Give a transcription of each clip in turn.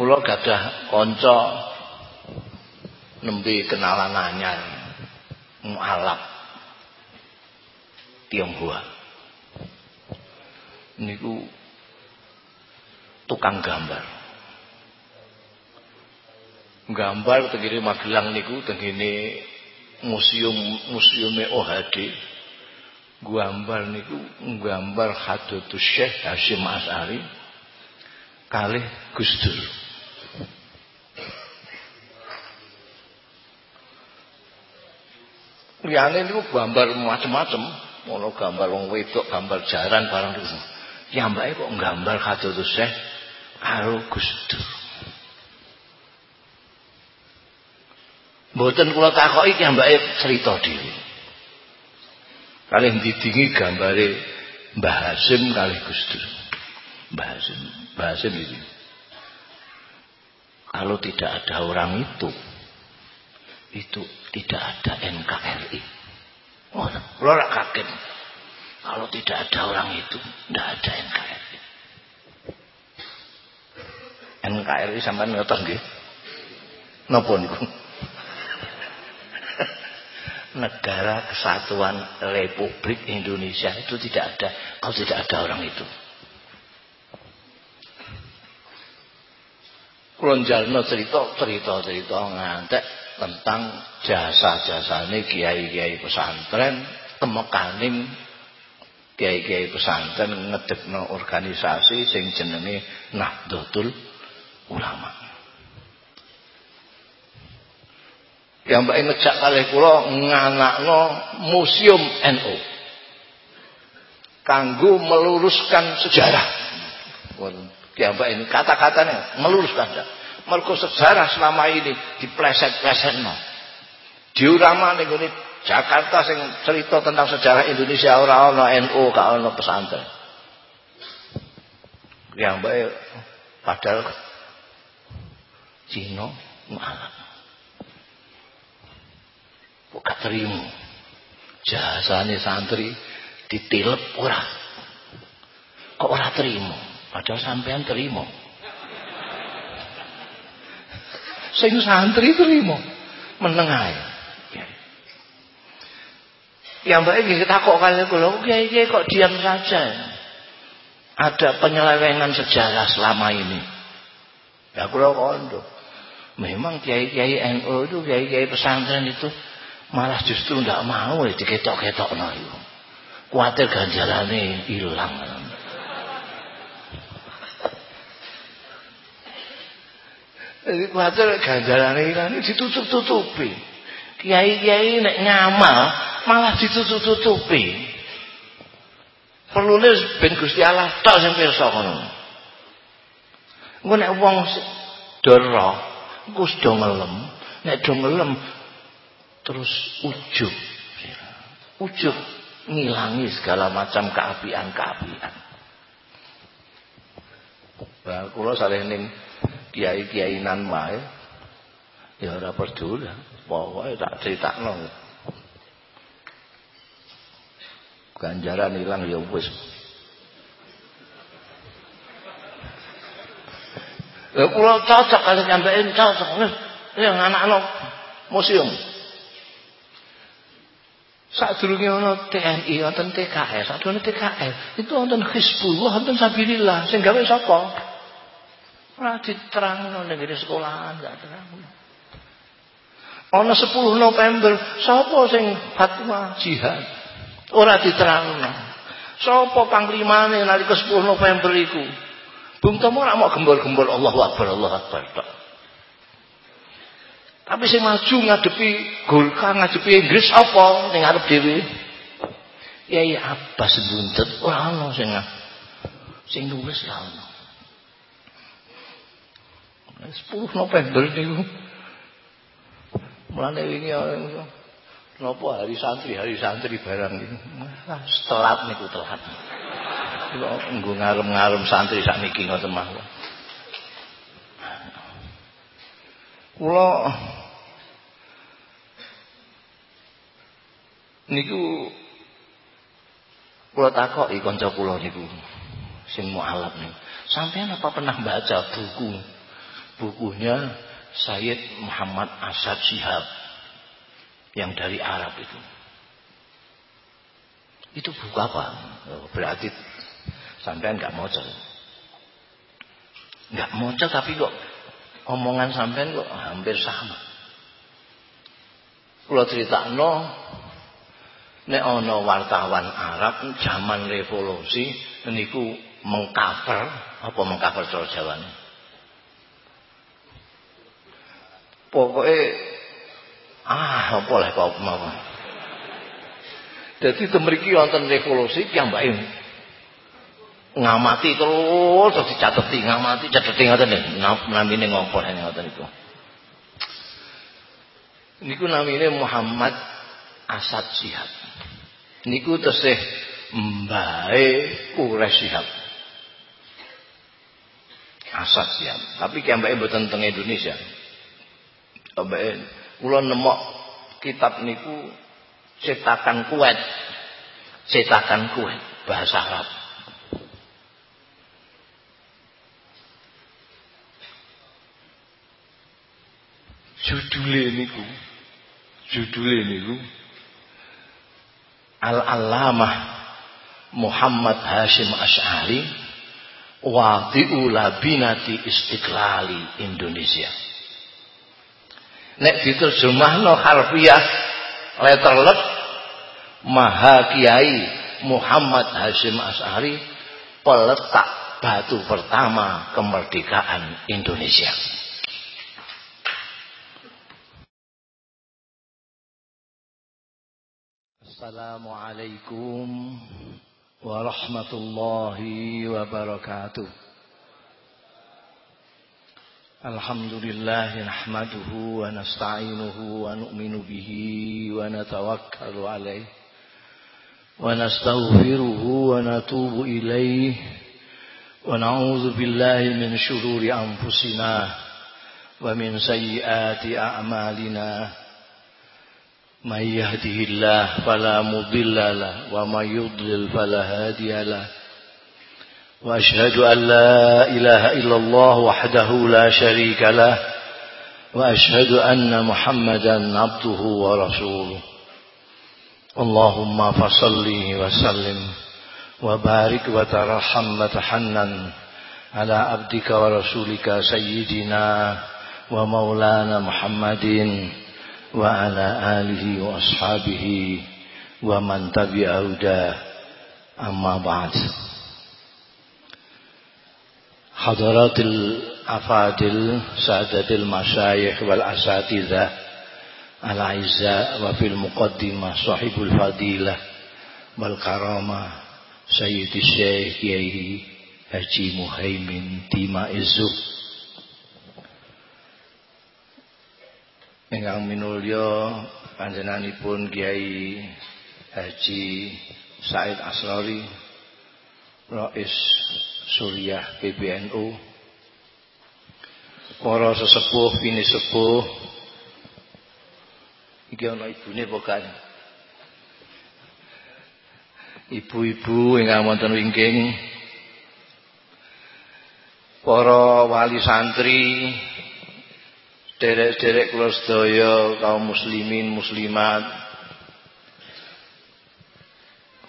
Kula gadah kanca nembe kenalan anyar mualaf Tionghoa. Niku tukang gambar. Gambar tengene Magelang niku tengene museum museume OHD. Gambar niku gambar Hadratus Syekh Hasyim As'ari kalih Gus Dur. Liyane niku gambar macam-macam, ono gambar wong wedok, gambar jaran barang niku. Piyambake kok nggambar Hadratus Syekh karo Gus Dur. Mboten kula takoki piyambake cerita dhewe. Kalih didingi gambare Mbah Hasim kalih Gus Dur. Mbah Hasim, Mbah Hasim ini. Kalau tidak ada orang itu, itu tidak ada NKRI. Oh, lo kaget. Kalau tidak ada orang itu, tidak ada NKRI. NKRI sampai ngotot nggih. Negara Kesatuan Republik Indonesia itu tidak ada kalau tidak ada orang itu. Kulon jalno cerita cerita cerita ngantek tentang jasa-jasane kiai-kiai pesantren temekaning kiai-kiai pesantren ngedekno organisasi sing jenenge Nahdlatul Ulama. Yang mbak ngejak kalih kula nganakno museum NU. Kanggo meluruskan sejarah. Yang mbak ini kata-katanya meluruskan sejarah mergo sejarah selama ini dipleset-plesetno. Diurama ning ngene Jakarta sing cerita tentang sejarah Indonesia ora ana NU, gak ana pesantren. Yang baik padahal Cina malah buka terima? Jasane santri ditilep ora. Kok ora terima? Padahal sampean terima sing santri terima meneng ae. Yang baik kita kok kali kula kiai kok diam saja? Ada penyelewengan sejarah selama ini. Ya kula kondo. Memang kiai-kiai NU itu kiai-kiai pesantren itu malah justru tidak mau diketok-ketok no itu kuatir ganjarannya hilang Jadi kuatir ganjaran ini ditutup-tutupi. Kiai-kiai nek ngamal malah ditutup-tutupi. Perlu ben Gusti Allah tok sing pirsa ngono. Engko nek wong doro, engko do ngelem, nek do ngelem terus ujub. Ujub ngilangi segala macam keapian-keapian. Bah, kula saleh ning kiai-kiai nan wae ya. Ora peduli pokoke tak critakno ganjaran hilang ya wis. Ya kula cocok kalau nyampein cocok. Yang anak-anak museum. Sadurunge ana TNI wonten TKR, sadurunge TKR itu wonten Hizbullah wonten Sabilillah. Sing gawe sapa? Ora diterangno ning sekolahan gak terang. Ana 10 November sapa sing fatwa jihad? Ora diterangno. Sapa panglimane nalika 10 November iku? Bung Tomo ora mau gembor-gembor Allahu Akbar Allahu Akbar tok. Tapi sing maju ngadepi Golkar ngadepi Inggris apa ning arep dhewe? Ya ya Abbas buntet ora ana sing sing nulis ora ana. 10 November niku. Mulane wingi napa hari santri, hari santri barang niku. Ah, telat niku telat. Kula nggo ngarem-ngarem santri sakniki ngoten mawon. Kula niku kula takoki kanca kula niku sing mualaf niku. Sampeyan apa pernah baca buku bukunya Sayyid Muhammad Asad Shihab yang dari Arab itu. Itu buku apa? Oh, berarti sampean nggak mau Nggak mau tapi kok omongan sampean kok hampir sama. Kalau cerita no, nek ono wartawan Arab zaman revolusi niku mengcover apa mengcover cara Jawane pokoknya ah apa lah kok mau? Jadi temeriki wonten revolusi baik ngamati terus terus dicateti ngamati cateti ngoten namine ngopo ngoten niku niku namine Muhammad Asad Sihab niku tesih mbae Quraisy Sihab Asad Sihab tapi ki mbake mboten teng Indonesia Mbak kula nemok kitab niku cetakan Kuwait. Cetakan Kuwait bahasa Arab. Judule niku judule niku Al-Alamah Muhammad Hashim Ash'ari Wadi'u labinati istiqlali Indonesia nek diterjemahno harfiah letterlet Maha Kiai Muhammad Hashim As'ari peletak batu pertama kemerdekaan Indonesia. Assalamualaikum warahmatullahi wabarakatuh. الحمد لله نحمده ونستعينه ونؤمن به ونتوكل عليه ونستغفره ونتوب إليه ونعوذ بالله من شرور أنفسنا ومن سيئات أعمالنا من يهده الله فلا مضل له ومن يضلل فلا هادي له وأشهد أن لا إله إلا الله وحده لا شريك له وأشهد أن محمدا عبده ورسوله. اللهم فصل وسلم وبارك وترحم وتحنن على عبدك ورسولك سيدنا ومولانا محمد وعلى آله وأصحابه ومن تبع هداه أما بعد. حضرات الأفاضل سادة المشايخ والأساتذة الأعزاء وفي المقدمة صاحب الفضيلة والكرامة سيد الشيخ يهي Haji Muhaimin Tima Izu Ingkang minulya panjenenganipun Kiai Haji Said Asrori Rais Suriah PBNU para sesepuh bini sepuh. Iki ana ibune bukan ibu-ibu ingkang wonten wingking. Para wali santri. Derek-derek kula kaum muslimin muslimat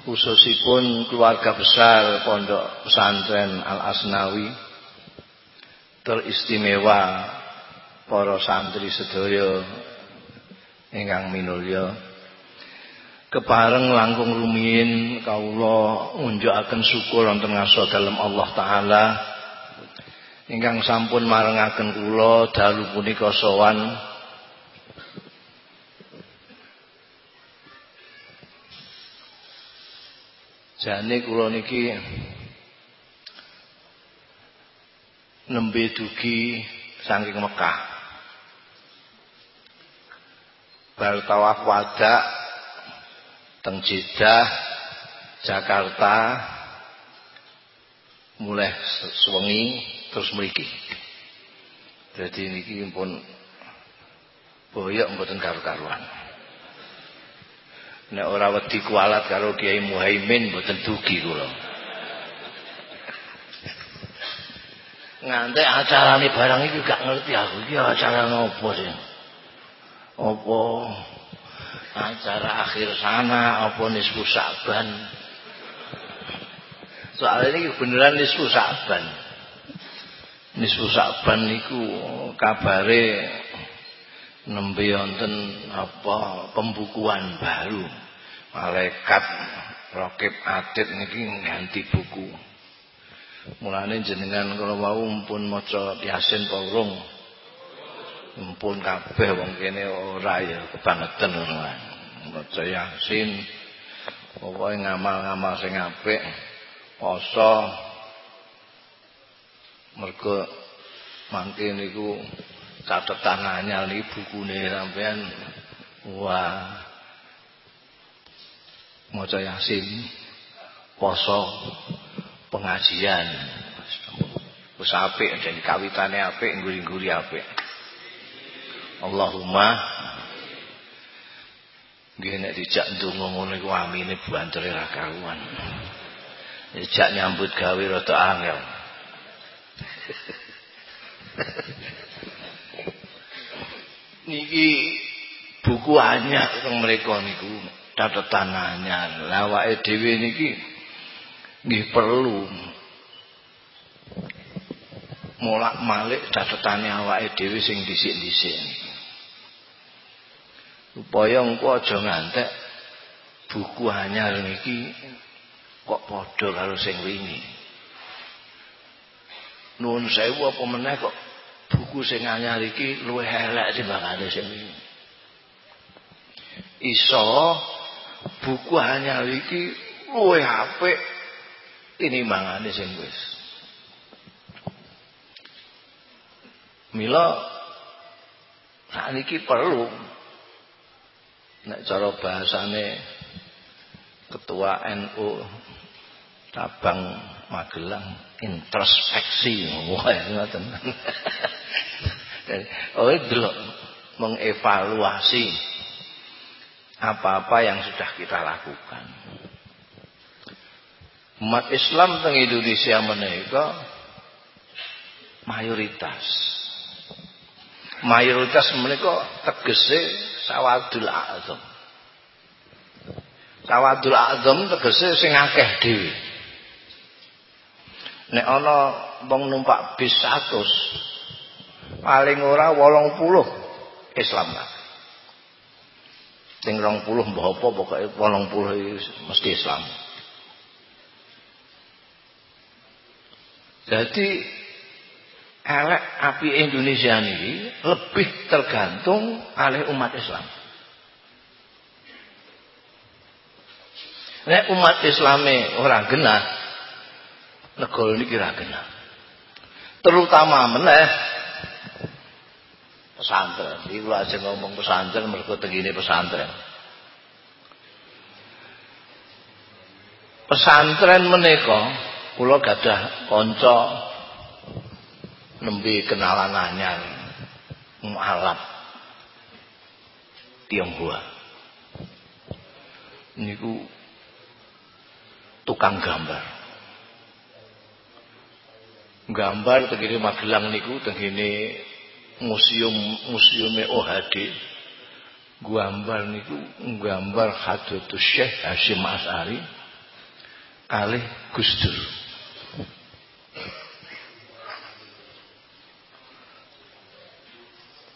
khususipun keluarga besar Pondok Pesantren Al Asnawi teristimewa para santri sedaya ingkang minulya. Kepareng langkung rumiyin kawula ngunjukaken syukur wonten ngaso dalem Allah taala ingkang sampun marengaken kula dalu punika sowan Jane kula niki nembe dugi saking Mekah. Bar tawaf wada teng Jeddah Jakarta mulai suwengi terus mriki. Jadi niki pun boyok mboten karu-karuan. Nek ora wedi kualat karo Kiai Muhaimin mboten dugi kula. ngantek acarane barang iki gak ngerti aku iki acara ngopo sih? Apa acara akhir sana apa nisfu saban soalnya ini beneran nisfu saban nisfu saban niku kabare nembe wonten apa pembukuan baru malaikat rokib atit niki ganti buku. Mulane jenengan kalau mau pun maca yasin paurung mumpun kabeh wong kene ora ya kebangetan ora maca yasin pokoke ngamal-ngamal sing apik poso mergo mangke niku catetan anyar iki bukune sampean wah maca yasin poso pengajian. Wis apik jadi kawitane apik ngguri-ngguri apik. Allahumma nggih nek dijak ndonga ngono iku amine buantere ra karuan. Dijak nyambut gawe rada angel. Niki buku anyar teng mereka niku catatan anyar lawake dhewe niki nggih perlu molak-malik catetane awake dhewe sing dhisik-dhisik supaya engko aja ngantek buku anyar niki kok padha karo sing wingi. Nuwun sewu apa meneh kok buku sing anyar iki luwih elek timbangane sing wingi. Iso buku anyar iki luwih apik tinimbangane sing wis Mila sakniki perlu. Nek cara bahasane ketua NU cabang Magelang introspeksi. Ngoten. Oh delok mengevaluasi apa-apa yang sudah kita lakukan. Umat Islam teng Indonesia menika mayoritas. Mayoritas menika tegese sawadul azam. Sawadul azam tegese sing akeh dhewe. Nek ana wong numpak bis 100 paling ora 80 Islam. lah sing 20 mbah apa pokoke 80 mesti Islam jadi elek api Indonesia ini lebih tergantung oleh umat Islam. Nek umat Islame orang genah, negara ini kira genah. Terutama meneh pesantren. Iku aja ngomong pesantren mergo tegine pesantren. Pesantren menika kula gadah kanca nembe kenalan anyar mualaf Tionghoa niku tukang gambar gambar tegene Magelang niku tegene museum museume OHD gambar niku gambar Hadratus Syekh Hasyim As'ari kalih Gus Dur.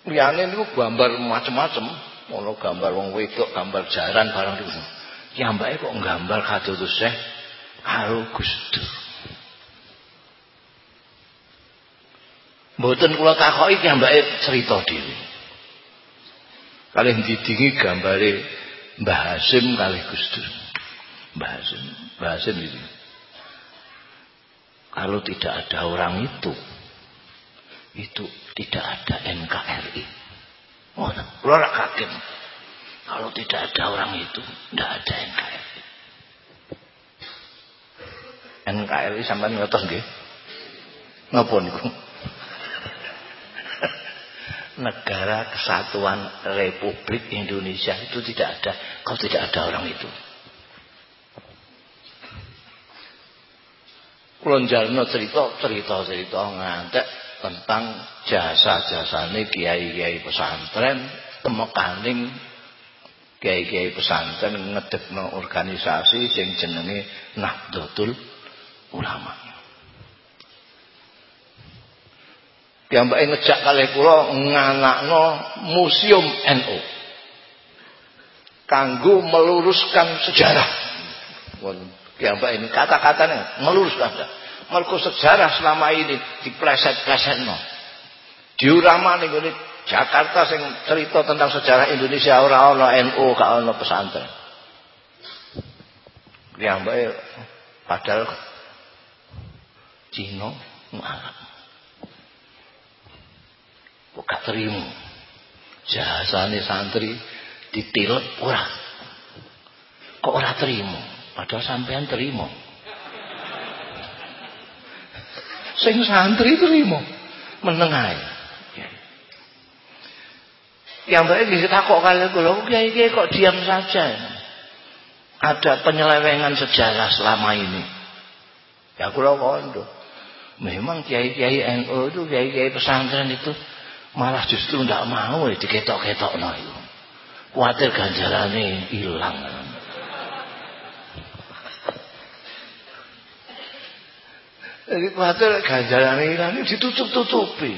Liyane niku gambar macam-macam ono gambar wong wedok gambar jaran barang niku. Kiambake kok nggambar kados Syekh karo Gus Dur Mboten kula takoki kiambake cerita dhewe kalih didingi gambare Mbah Hasim kalih Gus Dur Mbah Hasim Mbah Hasim kalau tidak ada orang itu itu tidak ada NKRI. Oh, kalau kaget. Kalau tidak ada orang itu, tidak ada NKRI. NKRI sampai ngotos nggih. Napa niku? Negara Kesatuan Republik Indonesia itu tidak ada kalau tidak ada orang itu. kula jarno cerita cerita-cerita ngantek tentang jasa-jasane kiai-kiai pesantren temekaning kiai-kiai pesantren ngedekno organisasi sing jenenge Nahdlatul Ulama. Piyambake ngejak kalih kula nganakno museum NU. Kanggo meluruskan sejarah. Piyambake ini kata-katanya meluruskan. Mergo sejarah selama ini dipleset-plesetno. Diurama ning Jakarta sing cerita tentang sejarah Indonesia ora ana NU gak ana pesantren. Piyambake padahal Cina Arab. Gak terima. Jasane santri ditilep ora. Kok ora terima? Padahal sampean terima. Sing santri terima. Meneng ae. Yang baik kita kok kalian kula kiai kiai kok diam saja. Ada penyelewengan sejarah selama ini. Ya kula kondo. Memang kiai-kiai NU itu kiai-kiai pesantren itu malah justru tidak mau ya diketok-ketok no itu. Kuatir ganjarannya hilang. Jadi kuatir ganjarannya hilang ditutup-tutupi.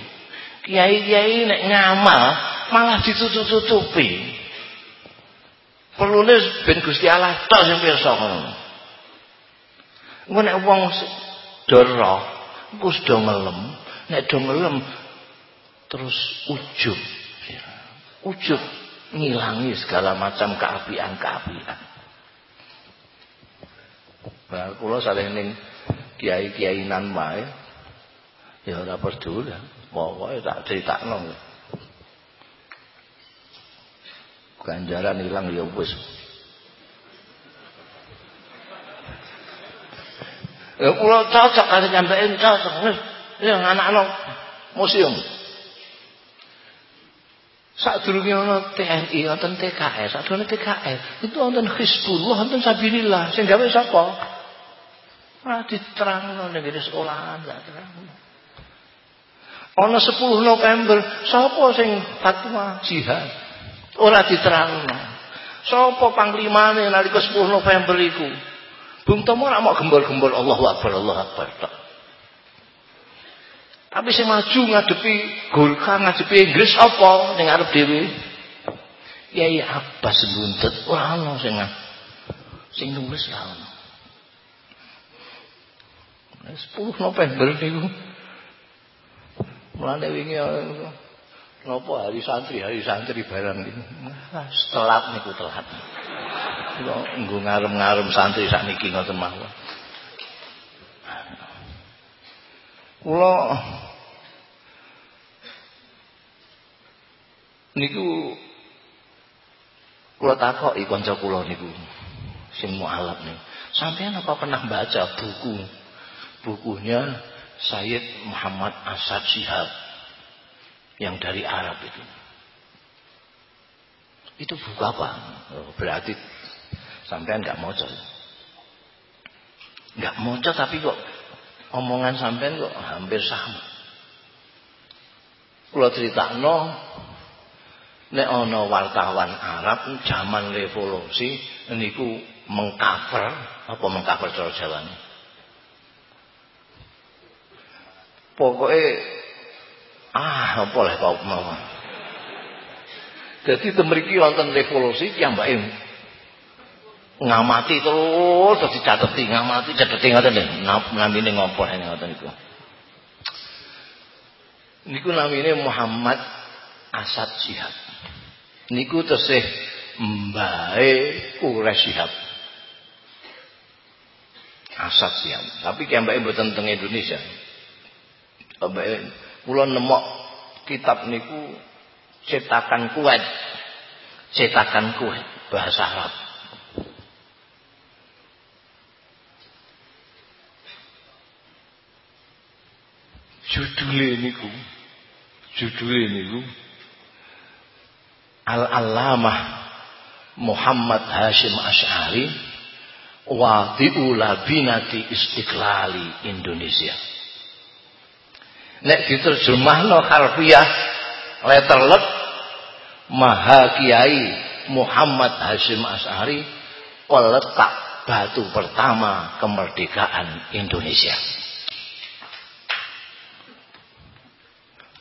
Kiai-kiai nek ngamal malah ditutup-tutupi. Perlune ben Gusti Allah tok sing pirsa ngono. Engko nek wong do roh, engko do ngelem, nek do ngelem terus ujub. Ujub ngilangi segala macam keapian-keapian. Nah, kula saleh ning kiai-kiai nan wae ya ora peduli. Pokoke tak critakno. ganjaran hilang ya wis Ya cocok kali nyampein cocok. Ya anak-anak museum. Sadurunge ana TNI, wonten TKR, sadurunge TKR, itu wonten Hizbullah, wonten Sabilillah. Sing gawe sapa? Ora diterangno ning sekolahan, gak terang. Ana 10 November, sapa sing fatwa jihad? Ora diterangno. Sapa panglimane nalika 10 November iku? Bung Tomo ora mau gembol-gembol Allahu Akbar, Allahu Akbar tok. Tapi sing maju ngadepi Golkar, ngadepi Inggris apa ning arep dhewe? Ya ya apa sebuntut ora ono sing sing nulis ra ono. 10 November niku. Mulane wingi Nopo hari santri, hari santri barang ini. Telat niku telat. Kula nggo ngarem-ngarem santri sakniki ngoten mawon. Kula niku kula takoki kanca kula niku sing mualaf niku. Sampeyan apa pernah baca buku bukunya Sayyid Muhammad Asad Shihab yang dari Arab itu. Itu buku apa? Oh, berarti sampean nggak moco. Nggak moco tapi kok omongan sampean kok hampir sama. Kalau cerita nek ono wartawan Arab zaman revolusi niku mengcover apa mengcover cara Jawa Pokoknya Ah, apa lah kau mau. Jadi temeriki wonten revolusi baik ngamati terus terus dicateti ngamati cateti ngoten lho namine ngopo ngoten niku niku namine Muhammad Asad Syihab. Niku tesih mbae Quraisy Syihab. Asad Syihab. Tapi ki mbake mboten teng Indonesia. Mbake Kula nemok kitab niku cetakan Kuwait. Cetakan Kuwait bahasa Arab. Judule niku judule niku Al-Allamah Muhammad Hashim Ash'ari wa diulabinati istiqlali Indonesia. Nek diterjemahno harfiah letterlet Maha Kiai Muhammad Hashim As'ari peletak batu pertama kemerdekaan Indonesia.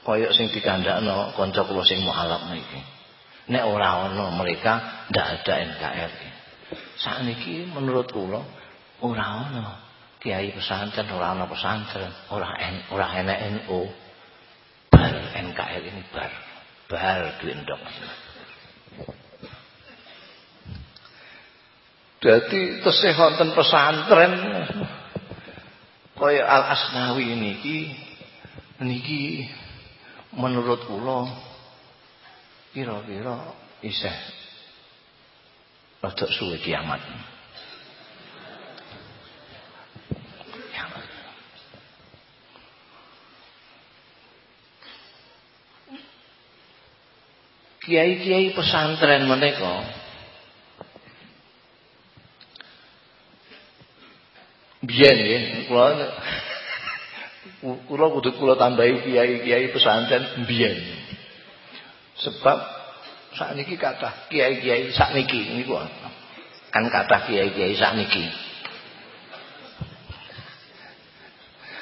Pesantren sing dikandakno kanca kula sing mualaf niki. Nek ora ana mereka ndak ada NKRI sakniki menurut kula ora ana kiai pesantren ora ana pesantren. Ora ora enek NU bar NKRI ini bar. Bar duwe ndok Dadi tesih wonten pesantren kaya Al Asnawi niki niki menurut kula kira-kira isih rada suwe kiamat. Kiai-kiai pesantren menika biyen nggih kula kula kudu kula tambahi kiai-kiai pesantren biyen sebab sakniki kathah kiai-kiai sakniki niku kan kathah kiai-kiai sakniki.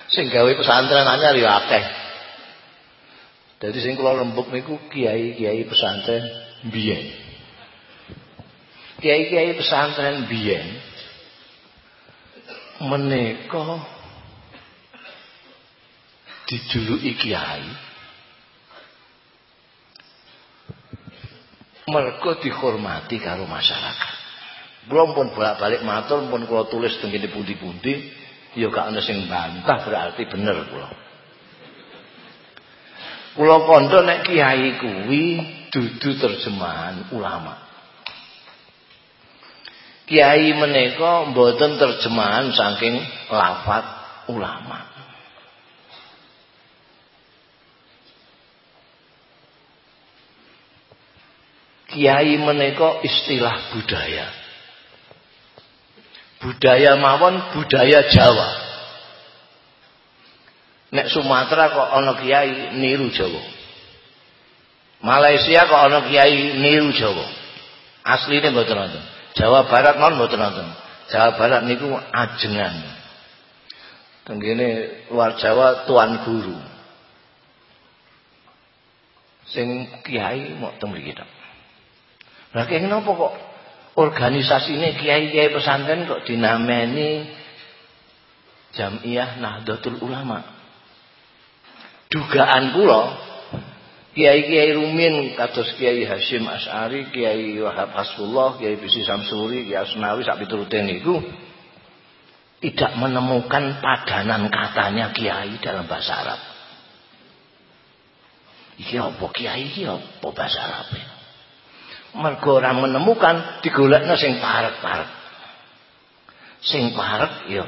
Sing gawe pesantren anyar ya akeh. Dadi sing kula rembug niku kiai-kiai pesantren biyen kiai-kiai pesantren biyen menika dijuluki kiai mergo dihormati karo masyarakat. Kula pun bolak-balik matur pun kula tulis teng kene pundi-pundi ya gak ana sing bantah berarti bener kula. Kula kandha nek kiai kuwi dudu terjemahan ulama. Kiai menika mboten terjemahan saking lafat ulama. Kiai menika istilah budaya. Budaya mawon budaya Jawa. Nek Sumatera kok ana kiai niru Jawa. Malaysia kok ana kiai niru Jawa. Asline mboten wonten. Jawa Barat non mboten nonton. Jawa Barat niku ajengan. Tenggene luar Jawa tuan guru. Sing kiai mau teng tok. Lah kenapa kok organisasine kiai-kiai pesantren kok dinameni Jamiah Nahdlatul Ulama? Dugaan kula Kiai-kiai rumin kados Kiai Hashim As'ari, Kiai Wahab Hasbullah, Kiai Bisi Samsuri, Kiai Asnawi sak pituruten niku tidak menemukan padanan katanya kiai dalam bahasa Arab. Iki apa kiai iki apa bahasa Arab? Mergo ora menemukan digolekno sing parek-parek. Sing parek ya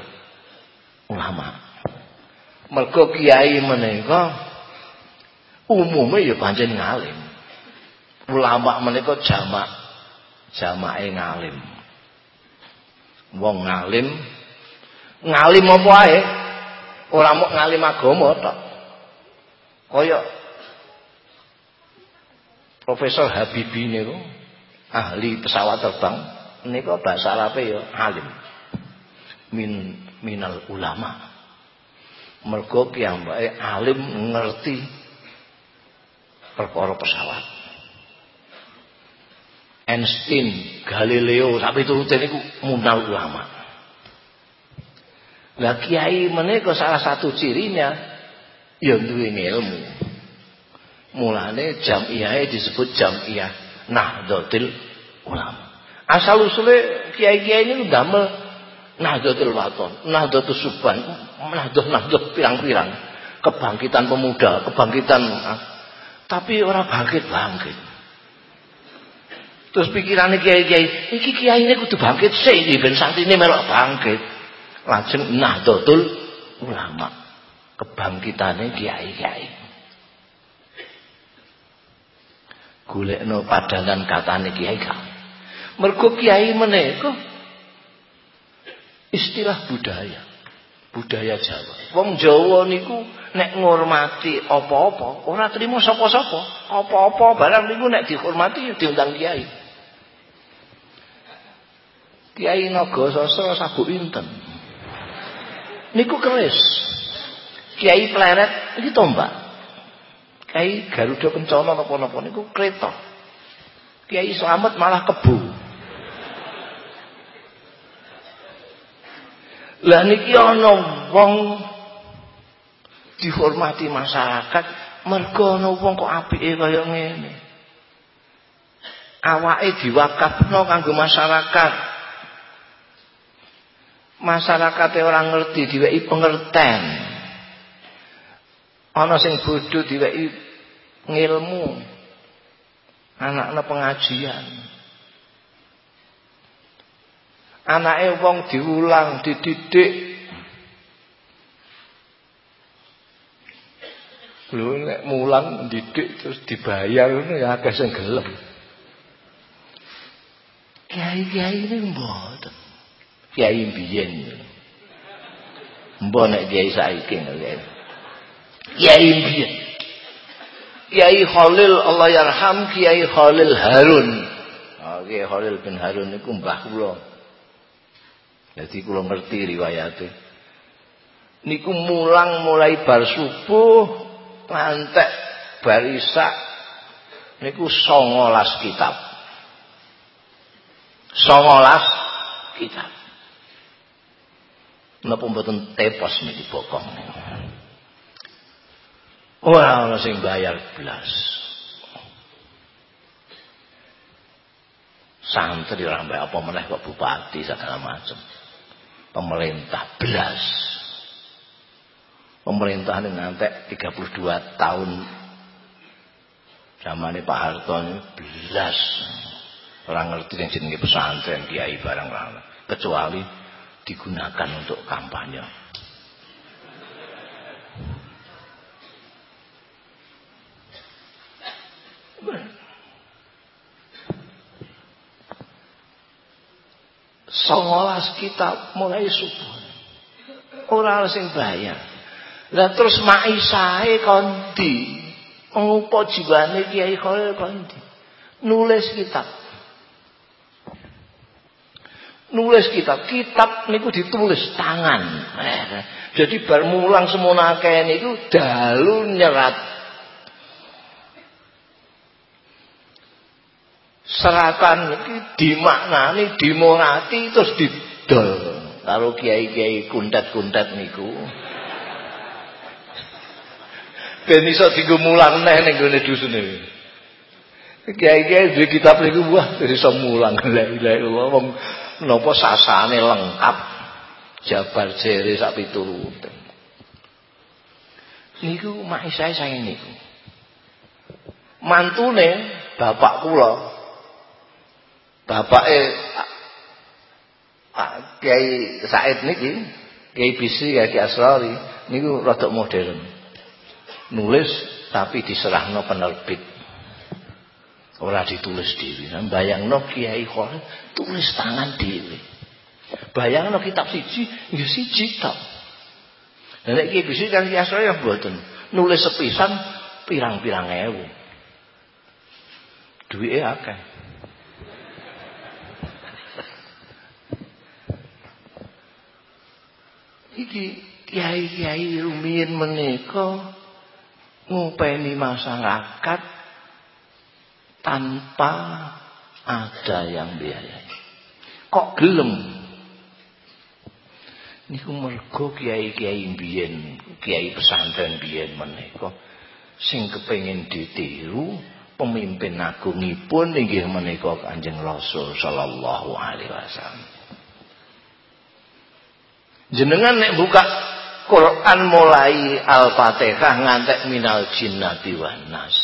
ulama. Mergo kiai menika umume ya pancen ngalim. Ulama menika jamak jamake ngalim. Wong ngalim ngalim apa ae ora mok ngalim agama tok. Kaya Profesor Habibi niku ahli pesawat terbang niku bahasa Arabe ya alim. Min minal ulama. Mergo piyambake alim ngerti perkara pesawat. Einstein, Galileo, sampai turute niku munal ulama. Lah kiai menika salah satu cirinya ya duwe ilmu. Mulane jamiah disebut jamiah Nahdlatul Ulama. Asal usule kiai-kiai ini damel Nahdlatul Waton, Nahdlatul Subhan, Nahdlatul pirang-pirang. Kebangkitan pemuda, kebangkitan tapi orang bangkit-bangkit. Terus pikirannya kiai-kiai, iki kiai ini kudu bangkit sih, ben ini melok bangkit. Langsung Nahdlatul ulama. Kebangkitannya kiai-kiai. Golekno padangan katane kiai gak. Mergo kiai menika istilah budaya. Budaya Jawa. Wong Jawa niku nek ngurmati apa-apa ora trimo sapa-sapa. Apa-apa barang niku nek dihormati ya diundang kiai. Kiai Naga Sastra sabuk inten. Niku keris. Kiai Pleret iki tombak. Kiai Garuda Kencana napa-napa niku kereta. Kiai Slamet malah kebu. Lah niki ana wong dihormati masyarakat mergo ana wong kok apike kaya ngene. Awake diwakafno kanggo masyarakat. Masyarakate ora ngerti diweki pengerten. Ana sing bodho diweki ngilmu. Anakna pengajian. anake wong diulang dididik. Lho nek mulang didik terus dibayar ngono ya akeh sing gelem. Kiai-kiai ini mboten. Kiai biyen mbok nek kiai saiki kiai biyen Kiai Khalil Allah yarham Kiai Khalil Harun. Oh, Kiai Khalil bin Harun niku mbah kula. Jadi kula ngerti riwayate. Niku mulang mulai bar subuh ngantek bar isak niku 19 kitab. 19 kitab. Napa mboten tepos niki bokong. Ora ana sing bayar blas. Santri rambai apa meneh kok bupati segala macam pemerintah belas pemerintah ini ngantek 32 tahun. Zaman Pak Harto ini belas orang ngerti yang jenenge pesantren kiai barang barang kecuali digunakan untuk kampanye songolas kita mulai subuh. Orang sing bayar. Lah terus maisahe kondi? Ngupo jiwane Kiai Khalil kondi? Nulis kitab. Nulis kitab. Kitab niku ditulis tangan. Eh, jadi bermulang semua akeh niku dalu nyerat seratan iki dimaknani dimorati terus didol. Karo kiai-kiai kundat-kundat niku. Ben iso dienggo mulang neh ning gone dusune. Kiai-kiai duwe kitab niku wah iso mulang. La ilaha illallah wong napa sasane lengkap. Jabar jere sak piturute niku mak saya niku. Mantune bapak kula bapake Pak Kiai Said niki, Kiai Bisi Kiai Asrari niku rada modern. Nulis tapi diserahno penerbit. Ora ditulis dhewe. Bayangno Kiai Khalil tulis tangan dhewe. Bayangno kitab siji, ya siji tok. Nek Kiai Bisi kan Kiai Asrari yang mboten. Nulis sepisan pirang-pirang ewu. Duwike akeh. Iki kiai-kiai rumiyin menika ngupeni masyarakat tanpa ada yang biayai. Kok gelem? Niku mergo kiai-kiai biyen, kiai pesantren biyen menika sing kepengin ditiru pemimpin agungipun inggih menika Kanjeng Rasul sallallahu alaihi wasallam. Jenengan nek buka Quran mulai Al-Fatihah ngantek minal jinnati wan nas.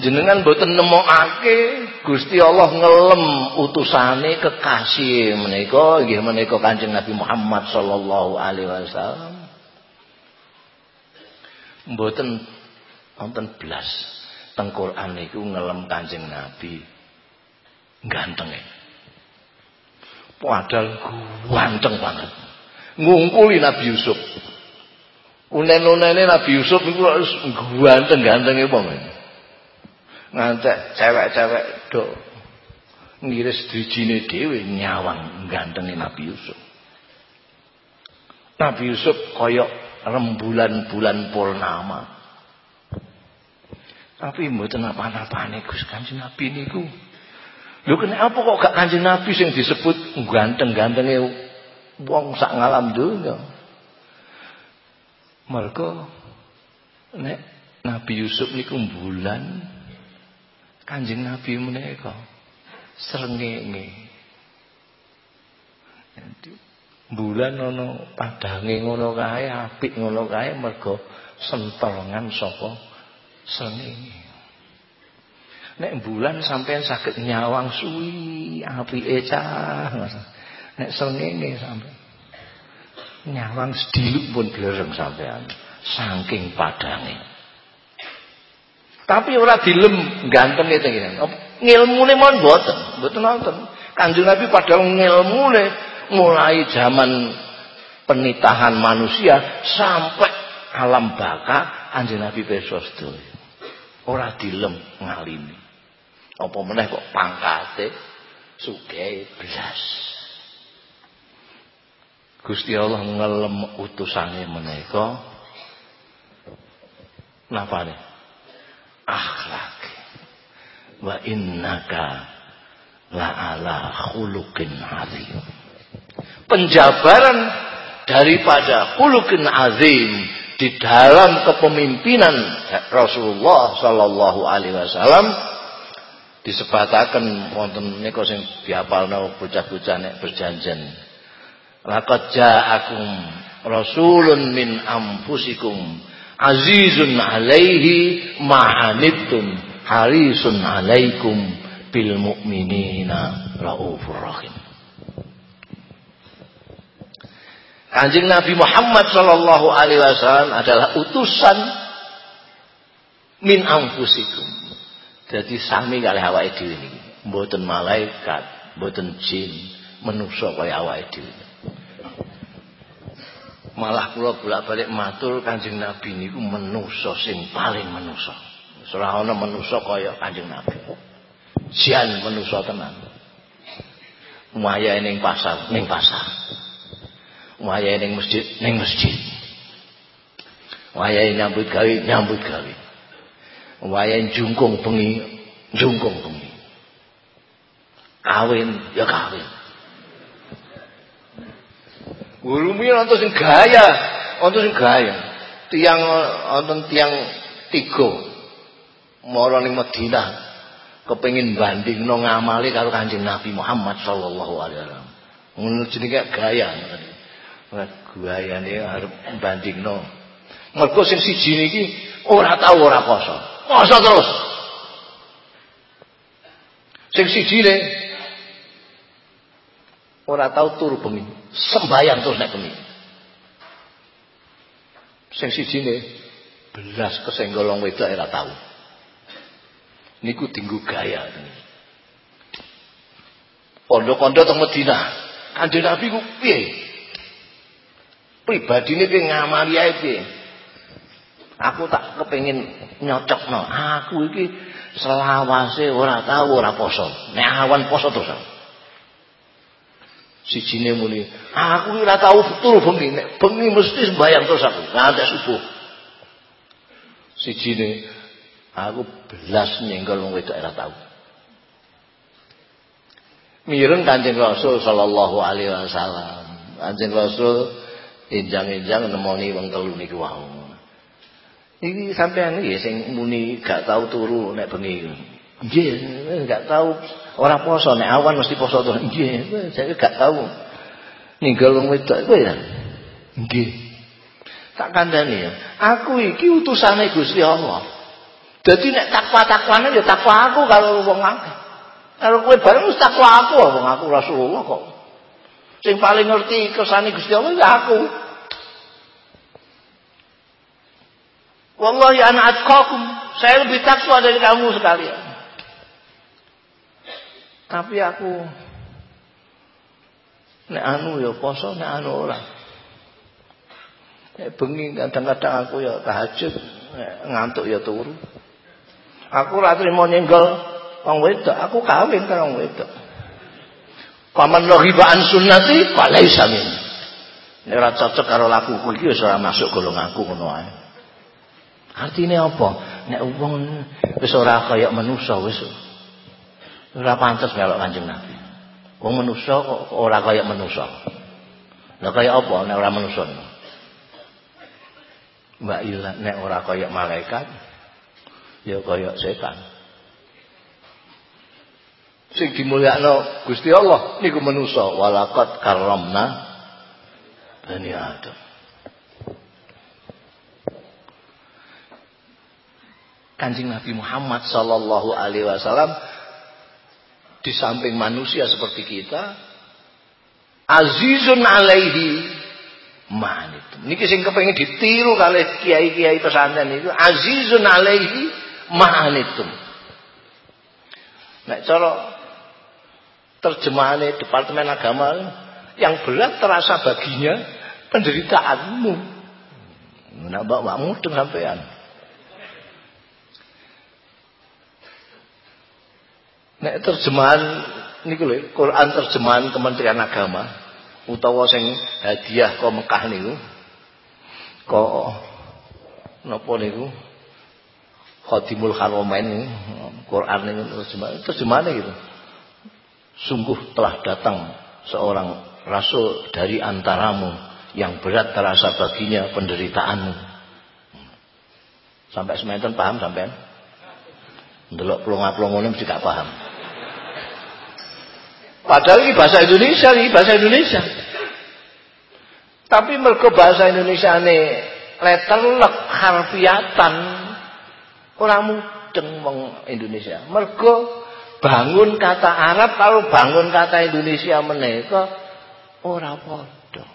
Jenengan boten nemokake Gusti Allah ngelem utusane kekasih menika nggih menika Kanjeng Nabi Muhammad sallallahu alaihi wasallam. Mboten wonten blas teng Quran niku ngelem Kanjeng Nabi gantenge. Padahal ganteng banget. Ngungkuli Nabi Yusuf. Unen-unene Nabi Yusuf niku ganteng-gantenge wong ngantek cewek-cewek do ngiris drijine dhewe nyawang gantenge Nabi Yusuf. Nabi Yusuf koyok rembulan-bulan purnama. Tapi mboten apa-apane Gus Kanjeng Nabi niku. Lho kenapa kok gak Kanjeng Nabi sing disebut ganteng-gantenge wong sak ngalam donya? Mergo nek Nabi Yusuf niku bulan Kanjeng Nabi menika srengenge. Bulan ana padange ngono kae, apik ngono kae mergo sentolongan saka srengenge. Nek bulan sampean saged nyawang suwi, apike cah. Nek srengenge sampean nyawang sediluk pun blereng sampean saking padange. Tapi ora dilem ganteng itu Ngilmune mon mboten, mboten nonton. Kanjeng Nabi padahal ngilmune mulai zaman penitahan manusia sampai alam baka Kanjeng Nabi pirsa sedaya. Ora dilem ngalimi. Apa meneh kok pangkate sugih belas. Gusti Allah ngelem utusane menika napa nih? akhlak wa innaka la ala khuluqin azim penjabaran daripada khuluqin azim di dalam kepemimpinan Rasulullah sallallahu alaihi wasallam disebataken wonten nika sing diapalno bocah-bocah nek berjanjian laqad ja'akum rasulun min anfusikum azizun alaihi ma'anittum harisun alaikum bil mu'minina raufur rahim Kanjeng Nabi Muhammad sallallahu alaihi wasallam adalah utusan min anfusikum. Jadi sami kali awake dhewe niki. Mboten malaikat, mboten jin, manusa kaya awake dhewe. Malah kula bolak-balik matur Kanjeng Nabi niku menusa sing paling menusa. Ora ana kaya Kanjeng Nabi. Jian menusa tenan. Maya ning pasar, ning pasar. Maya ning masjid, ning masjid. Maya nyambut gawe, nyambut gawe. Maya jungkung bengi, jungkung bengi. Kawin ya kawin. Gulumi wonten sing gaya, wonten sing gaya. Tiang wonten tiang tiga. Mara ning Madinah kepengin bandingno ngamali karo Kanjeng Nabi Muhammad sallallahu alaihi wasallam. Ngono jenenge gaya. Gayane arep bandingno. Mergo sing siji niki ora tau ora poso. Poso terus. Sing siji ne ora tau turu bengi sembayang terus nek bengi. Sing sijine belas kesenggol wong wedok ora tau. Niku tinggu gaya. Pondok-pondok teng Madinah, Kanjeng Nabi ku piye? Pribadine piye ngamali ae piye? Aku tak kepengin nyocokno. Aku iki selawase ora tau ora poso. Nek awan poso terus. Sijine muni, aku ora tau turu bengi, nek bengi mesti sembayang terus aku nganti subuh. Sijine aku belas nyenggol wong wedok ora tau. Mireng Kanjeng Rasul sallallahu alaihi wasallam. Kanjeng Rasul injang-injang nemoni wong telu niku. Iki sampean iki sing muni gak tau turu nek bengi. Nggih, gak tau Ora poso nek awan mesti poso terus. Nggih, saya gak tahu. Ninggal wong wedok kowe ya. Nggih. Tak kandhani ya. Aku iki utusane Gusti Allah. Dadi nek takwa-takwane ya takwa aku karo wong akeh. Karo kowe bareng wis takwa aku wong aku Rasulullah kok. Sing paling ngerti kersane Gusti Allah ya aku. Wallahi ana atqakum. Saya lebih takwa dari kamu sekalian. Tapi aku nek anu ya poso nek anu ora. Nek bengi kadang-kadang aku ya tahajud ngantuk ya turu. Aku ora trimo nyenggol wong wedok, aku kawin karo wong wedok. Paman rohiba an sunnati falaisa min. Nek ora cocok karo lakuku iki wis ora masuk golonganku ngono ae. Artine apa? Nek wong wis ora kaya manusa wis ora pantes melok Kanjeng Nabi. Wong manusa kok ora kaya manusa. Lah kaya apa nek ora manusa? Mbak Ila nek ora kaya malaikat ya kaya setan. Sing dimulyakno Gusti Allah niku manusa walaqad karramna bani Adam. Kanjeng Nabi Muhammad sallallahu alaihi wasallam di samping manusia seperti kita azizun alaihi manitum. Niki sing kepengin ditiru kali kiai-kiai pesantren itu azizun alaihi manitum. Nek cara terjemahan Departemen Agama yang berat terasa baginya penderitaanmu. Nah, mbak mudeng sampean. Nek terjemahan niku lho Quran terjemahan Kementerian Agama utawa sing hadiah kok Mekah niku kok napa niku Khadimul Haramain Quran niku terjemahan terjemahan gitu. Sungguh telah datang seorang rasul dari antaramu yang berat terasa baginya penderitaanmu. Sampai semanten paham sampean? Ndelok plonga-plongone mesti gak paham. Padahal ini bahasa Indonesia, ini bahasa Indonesia. Tapi mereka bahasa Indonesia ini letterlek harfiatan orang mudeng wong Indonesia. Mereka bangun kata Arab kalau bangun kata Indonesia menika ora padha.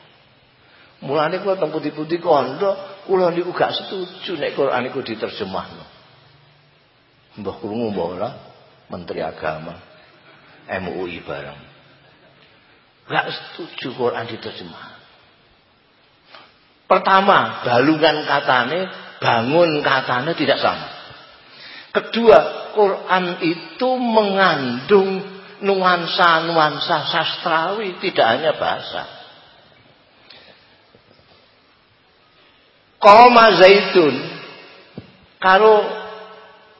Mulane kula teng putih-putih kondo kula niku gak setuju nek Quran niku diterjemahno. Mbah krungu mbah ora Menteri Agama. MUI bareng. Gak setuju Quran diterjemah. Pertama, balungan katane, bangun katane tidak sama. Kedua, Quran itu mengandung nuansa-nuansa sastrawi, tidak hanya bahasa. Koma zaitun, kalau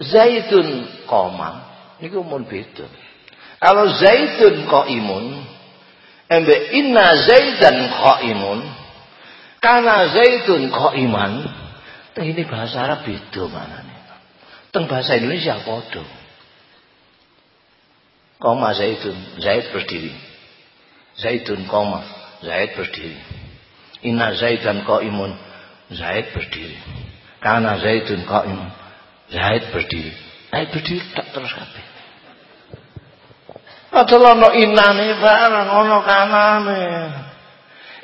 zaitun koma, ini mun beda. Kalau Zaidun qaimun, embe inna Zaidan qaimun, karena Zaidun qaiman, ini bahasa Arab beda mana nih? Teng bahasa Indonesia podo. Koma Zaidun, Zaid berdiri. Zaidun koma, Zaid berdiri. Inna Zaidan qaimun, Zaid berdiri. Karena Zaidun qaimun, Zaid berdiri. Zaid berdiri tak terus kabeh. Padahal ana inane barang ana kanane.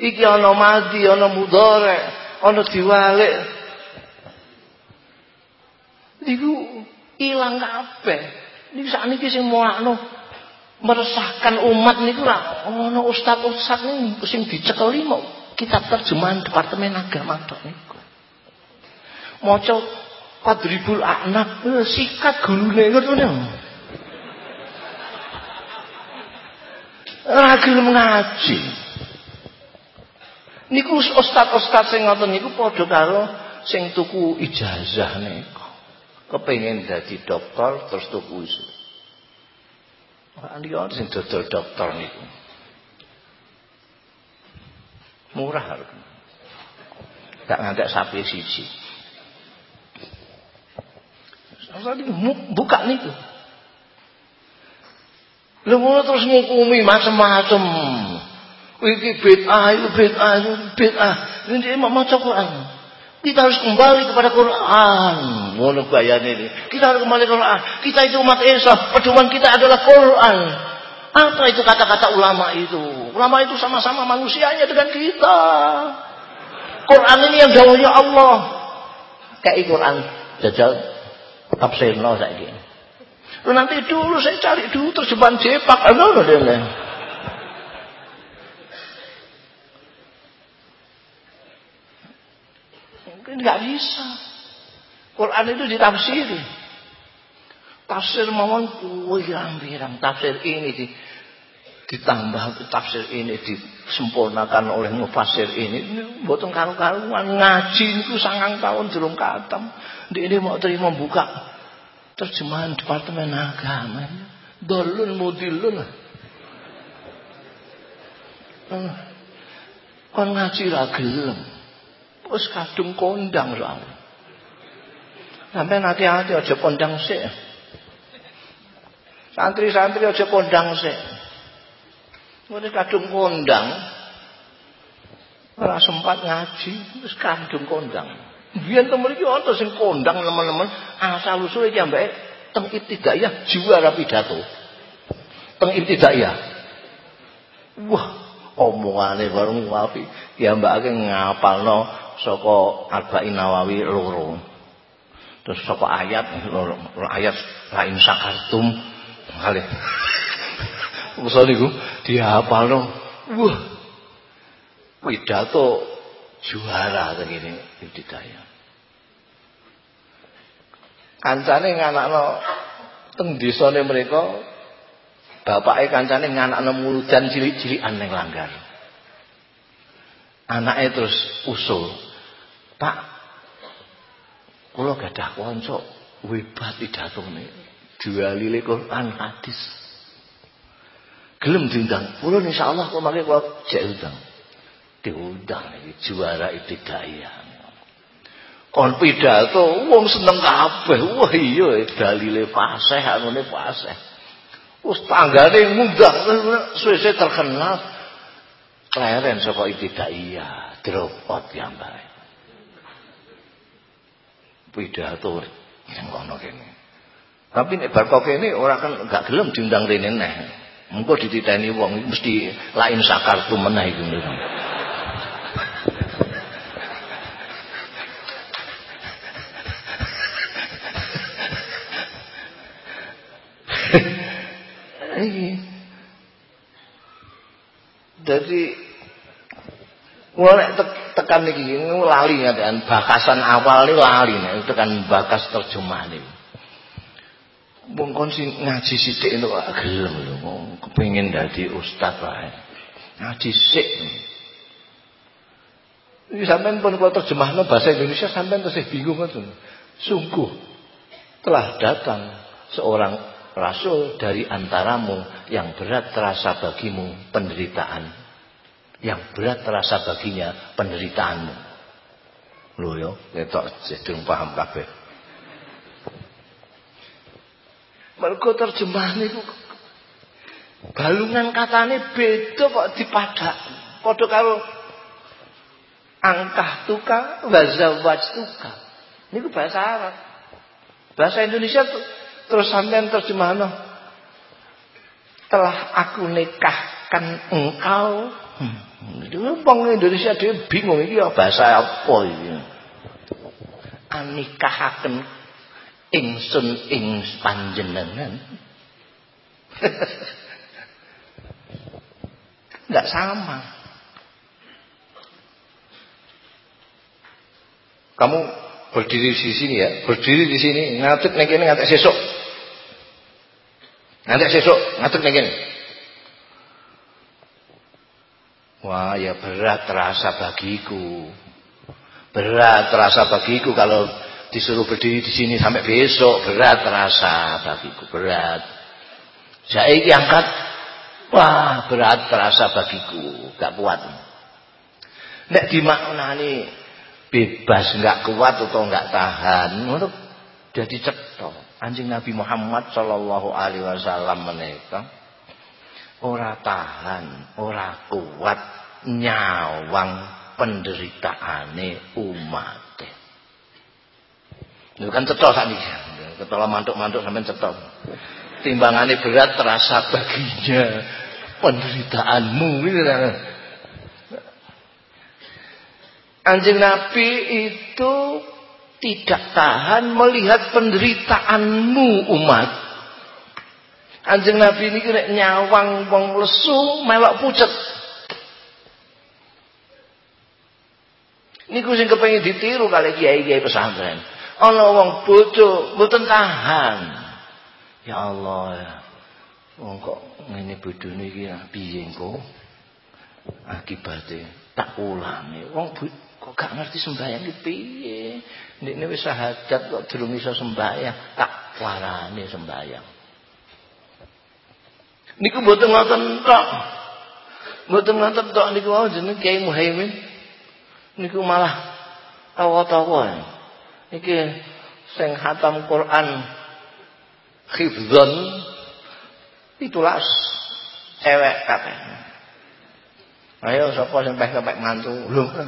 Iki ana madi, ana mudhare, ana diwalik. Iku ilang kabeh. Niku sakniki sing moakno meresahkan umat niku lah ana ustaz-ustaz niku sing dicekeli mau kitab terjemahan Departemen Agama tok niku. Maca Qadribul Anak eh, sikat gulune ngono Ora gelem ngaji. Niku ustaz-ustaz sing ngoten niku padha karo sing tuku ijazah niku. Kepengin dadi dokter terus tuku iso. Ora niku sing dodol dokter niku. Murah harga. Gak ngantek sapi siji. Buka niku. Lu terus ngukumi macam-macam. Iki bid'ah, itu bid'ah, itu bid'ah. Ini mau maca Quran. Kita harus kembali kepada Quran. Ngono bayane ini. Kita harus kembali ke Quran. Kita itu umat Islam. Pedoman kita adalah Quran. Apa itu kata-kata ulama itu? Ulama itu sama-sama manusianya dengan kita. Quran ini yang jauhnya Allah. Kayak Quran jajal tafsir no saiki. Nanti dulu saya cari dulu terjemahan Jepak. Ano dia Nggak bisa. Quran itu ditafsiri. Tafsir mawon pirang-pirang tafsir ini di, ditambah tafsir ini disempurnakan oleh mufasir ini mboten karu-karuan ngaji itu sangang tahun durung katam ini mau terima buka terjemahan departemen agama dolun mudilun kon ngaji ra Wis kadung kondang soalnya. Sampai hati-hati aja kondang sih. Santri-santri aja kondang sih. Wis kadung kondang. Ora sempat ngaji, wis kadung kondang. Biyen temen iki ana sing kondang teman-teman asal usule iki ambek teng ibtidaiyah juara pidato. Teng ibtidaiyah. Wah, omongane bareng wapi. Ya mbake ngapalno saka arba'in nawawi loro terus saka ayat loro ayat lain sakartum kali usul niku dihafalno wah pidato juara ngene didaya kancane nganakno teng desane mereka bapake kancane nganakno muludan cilik-cilikan ning langgar. Anaknya terus usul Pak kula gadah kanca hebat pidatone jualile Quran hadis. Gelem diundang. Kula insyaallah kok mangke kula jek undang diundang iki juara ibtidaiyah kon pidato wong seneng kabeh wah iya dalile fasih anune fasih wis tanggane ngundang suwe-suwe terkenal Leren saka ibtidaiyah, dropot yang baik. Pidato yang kono kene. Tapi nek bar kene ora kan gak gelem diundang rene neh. Engko dititeni wong mesti lain sakar tu meneh iku. Jadi nek tekan iki lali ngaten bakasan awal ini lali nek tekan bakas terjemahan iki. Wong kon sing ngaji sithik entuk gelem lho wong kepengin dadi ustaz. Ngaji sik. Iki sampean pun kalau terjemahno bahasa Indonesia sampean terus bingung ngoten. Sungguh telah datang seorang rasul dari antaramu yang berat terasa bagimu penderitaan yang berat terasa baginya penderitaanmu. Lho yo, ketok jedeng paham kabeh. Mergo terjemahan itu balungan katane beda kok dipadak. Padha karo angkah tuka wazawaj tuka. Niku bahasa Arab. Bahasa Indonesia terus sampean terjemahan telah aku nikahkan engkau hmm. Wong Indonesia dhewe bingung iki ya bahasa apa iki. Anikahaken ingsun ing panjenengan. Enggak sama. Kamu berdiri di sini ya, berdiri di sini, ngadeg ning kene ngantek sesuk. Ngantek sesuk, ngadeg ning kene. Wah ya berat terasa bagiku. Berat terasa bagiku kalau disuruh berdiri di sini sampai besok. Berat terasa bagiku. Berat. Saya angkat. Wah berat terasa bagiku. Gak kuat. Nek dimaknani bebas nggak kuat atau nggak tahan. Menurut jadi cetok. Anjing Nabi Muhammad Shallallahu Alaihi Wasallam menikah ora tahan, ora kuat nyawang penderitaane umat. Itu kan cetok sakniki. Ketolak mantuk-mantuk sampean cetok. Timbangannya berat terasa baginya penderitaanmu ini Anjing Nabi itu tidak tahan melihat penderitaanmu umat. Anjing Nabi ini kira nyawang wong lesu melok pucet. Niku sing kepengin ditiru kali kiai-kiai pesantren. Ana wong bojo mboten tahan. Ya Allah ya. Wong kok ngene bodone iki piye engko? Akibate tak ulangi. Wong kok gak ngerti sembahyang iki piye? Ndekne wis syahadat kok durung iso sembahyang, tak warani sembahyang. Niku mboten ngoten tok. Mboten ngoten tok niku wae jeneng Kiai Muhaimin. Niku malah tawa-tawa. Niki sing hatam Quran hifdzon pitulas cewek kabeh. Ayo sapa sing peh kepek mantu? Lho kan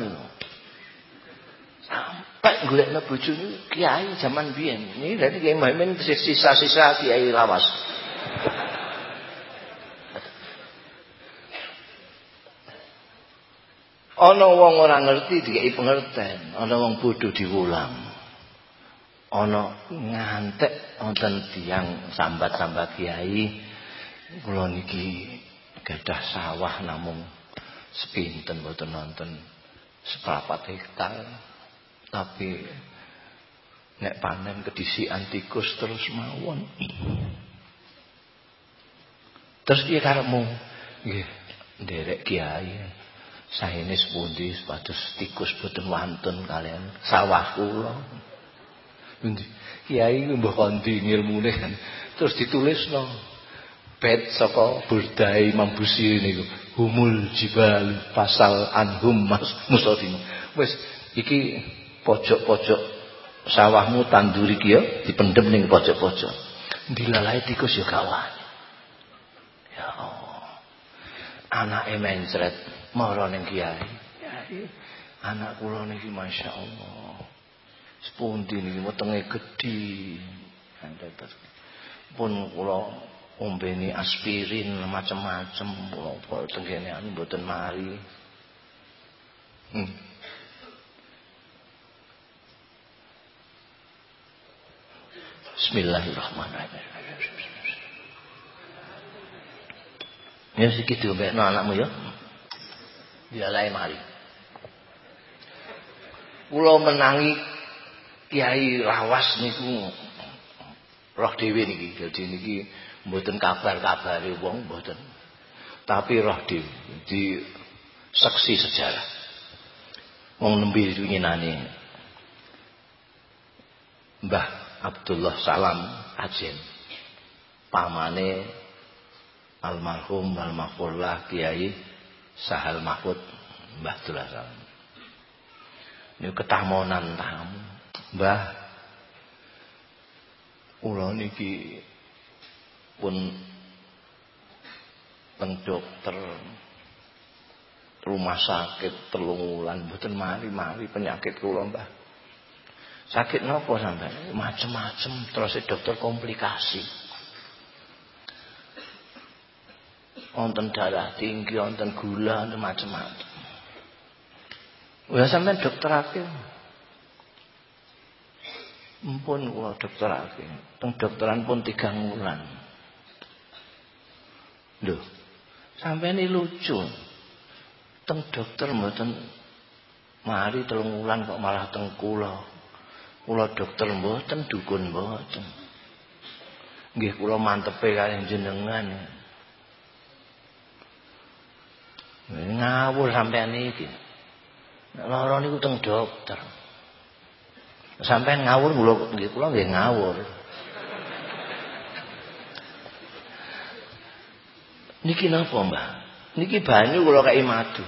Sampai golekno bojone kiai zaman biyen. Ini dari Kiai Muhammad sisa-sisa kiai lawas. Ana wong ora ngerti dikai pengerten, ana wong bodho diwulang. Ana ngantek wonten tiyang sambat-sambat kiai kula niki gadah sawah namung sepinten mboten nonton seprapat hektar. Tapi nek panen kedisian tikus terus mawon. Terus piye karepmu? Nggih, nderek kiai. Saene sepundi sepatus tikus boten wantun kalian sawah kula. Kiai mbah kondi ngilmune kan. Terus ditulisno bed saka burdai Imam Busiri niku. Humul jibal pasal anhum mas musadin. Wis iki pojok-pojok sawahmu tandur iki ya dipendem ning pojok-pojok. Dilalai tikus ya kawan. Ya Allah. Anake mencret mara ning kiai. Kiai, anak kula niki masyaallah. Sepundi niki wetenge gedhi. Pun kula ombeni aspirin macam-macam kula tengene anu mboten mari. Hmm. Bismillahirrahmanirrahim. Ya sikit diombekno anakmu ya dialai mari. Kula menangi kiai lawas niku. Roh dhewe niki. Dadi niki mboten kabar-kabare wong mboten. Tapi roh dhewe di saksi sejarah. Wong nembe winginane Mbah Abdullah Salam Ajen. Pamane almarhum almarhumlah Kiai Sahal Mahfud Mbah Dulasan. Ini ketamonan tamu. Mbah kula niki pun teng dokter rumah sakit telung wulan mboten mari-mari penyakit kula Mbah. Sakit napa sampai macem-macem terus dokter komplikasi. Wonten darah tinggi, wonten gula, wonten macam-macam. Wah sampean dokterake. Mumpun kula dokterake. Teng dokteran pun tiga wulan. Lho, sampean ini lucu. Teng dokter mboten mari telung wulan kok malah teng kula. Kula dokter mboten dukun mboten. Nggih kula mantepe kaliyan jenengan. Ngawur sampean iki. Lara niku teng dokter. Sampean ngawur kula nggih kula nggih ngawur. Niki napa Mbah? Niki banyu kula kei madu.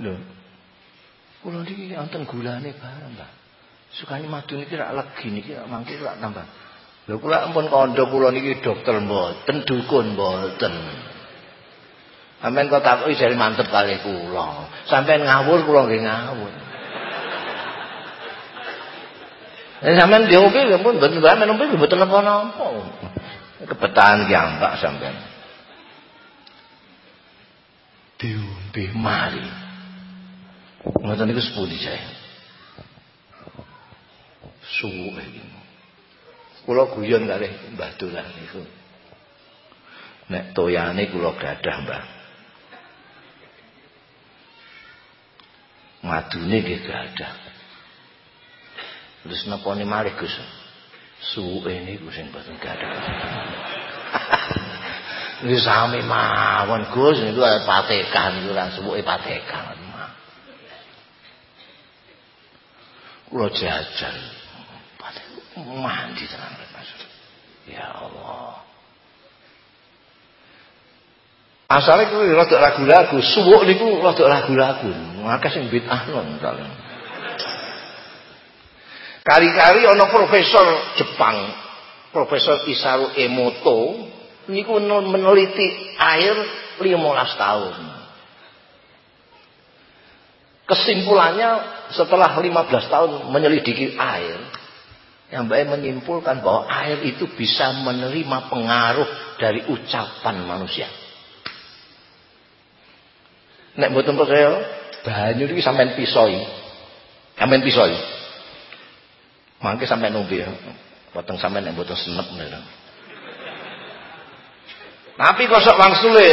Lho kula niki wonten gulane bareng Mbah. Sukane madu niki rak legi niki mangke rak tambah Lho kula ampun kandha kula niki dokter mboten, dukun mboten. Sampeyan kok takoki jare mantep kali kula. Sampeyan ngawur kula nggih ngawur. Nek sampeyan diombe ya pun mboten sampeyan ombe mboten napa-napa. Kebetahan ki ambak sampeyan. Diombe mari. Ngoten niku sepundi saya. Suwe iki. Kula guyon kalih Mbah Dolan niku. Nek toyane kula gadah, Mbah. Madune nggih gadah. Terus napa ni malih Gus? Suwe niku sing boten gadah. Ini sami mawon Gus niku patekan niku lan suwuke patekan. Kula jajal mandi tenang Mas. Ya Allah. Asale kuwi rada ragu-ragu, suwuk niku rada ragu-ragu. Akeh sing bid'ah non Kali-kali ana profesor Jepang, Profesor Isaru Emoto niku meneliti air 15 tahun. Kesimpulannya setelah 15 tahun menyelidiki air, yang baik menyimpulkan bahwa air itu bisa menerima pengaruh dari ucapan manusia. Nek mboten percaya, banyu iki sampean pisoi. Sampean pisoi. Mangke sampean nombe ya. Potong sampean nek mboten senep niku. Tapi kosok wangsule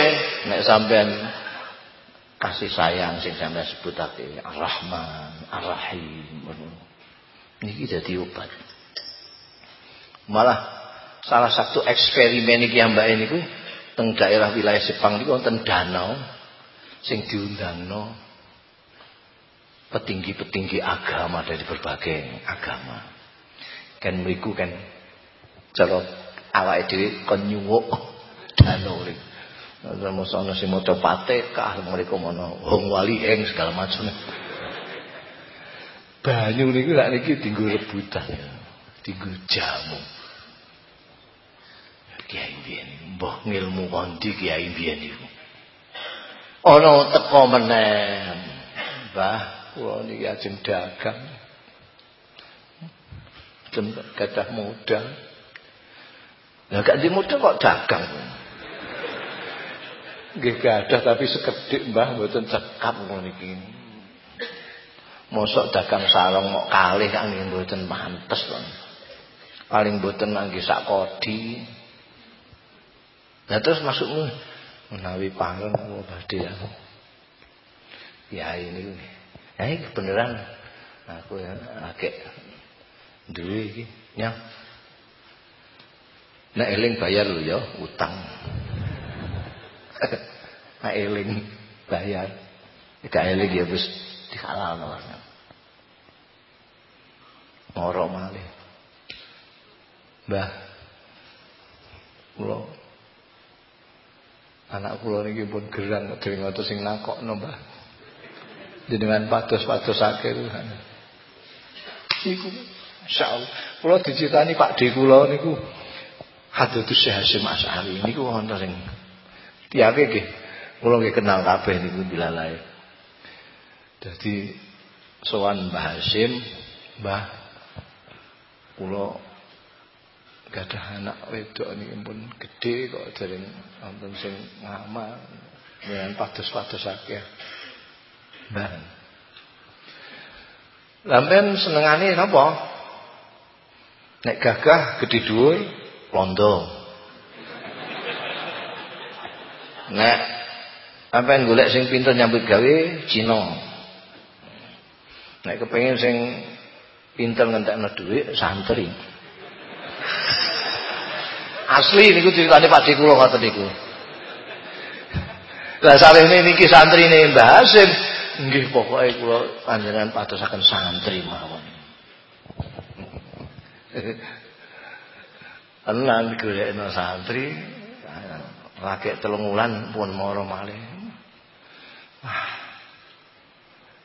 nek sampean kasih sayang sing sampean sebutake Ar-Rahman, Ar-Rahim. Niki dadi obat. Malah salah satu eksperimen iki mbak ini ku teng daerah wilayah Jepang niku wonten danau sing diundangno petinggi-petinggi agama dari berbagai agama. Kan mriku kan cara awake dhewe kon nyuwuk danau iki. Sama sana si moto patekah mereka mana wong wali eng segala macam. Banyu niku lak niki tinggu rebutan ya. Tinggu jamu. Kiai biyen mbah ngilmu kondi kiai biyen niku. Ana teko meneh. Mbah, kula niki ajeng dagang. Jem gadah modal. Lah gak di modal kok dagang. Nggih gadah tapi sekedhik Mbah mboten cekap ngono niki. Mosok dagang sarung mok kalih kan mboten pantes. Paling mboten nangge sak kodi. Nah terus masukmu menawi pangan apa badhe ya. Ya ini. Ya ini beneran aku ya agak duwe iki nyang. Nek eling bayar lho ya utang. Nek eling bayar. Gak eling ya wis dihalalno. Moro malih. Mbah. Kula Anak kula niki pun gerang dening ngoten sing nakokno, Mbah. Jenengan pados-padosake Tuhan. Iku insyaallah kula dicitani Pak D kula niku Hadratus Syekh Hasyim Asy'ari niku wonten sing tiyake nggih kula nggih kenal kabeh niku dilalae. Dadi sowan Mbah Hasyim, Mbah kula gadah anak wedok niki pun gedhe kok dereng wonten sing ngamal dengan pados-pados akeh. Mbah. Lampen senengane napa? Nek gagah gedhe dhuwur londo. Nek sampean golek sing pinter nyambut gawe Cina. Nek kepengin sing pinter ngentekno dhuwit santri. Asli niku ceritane Pak Dik kula ngoten niku. Lah sarene niki santrine Mbah Hasim, nggih pokoke kula panjenengan padosaken santri mawon. Enan golekno santri, lagi telung wulan pun moro malih. Wah.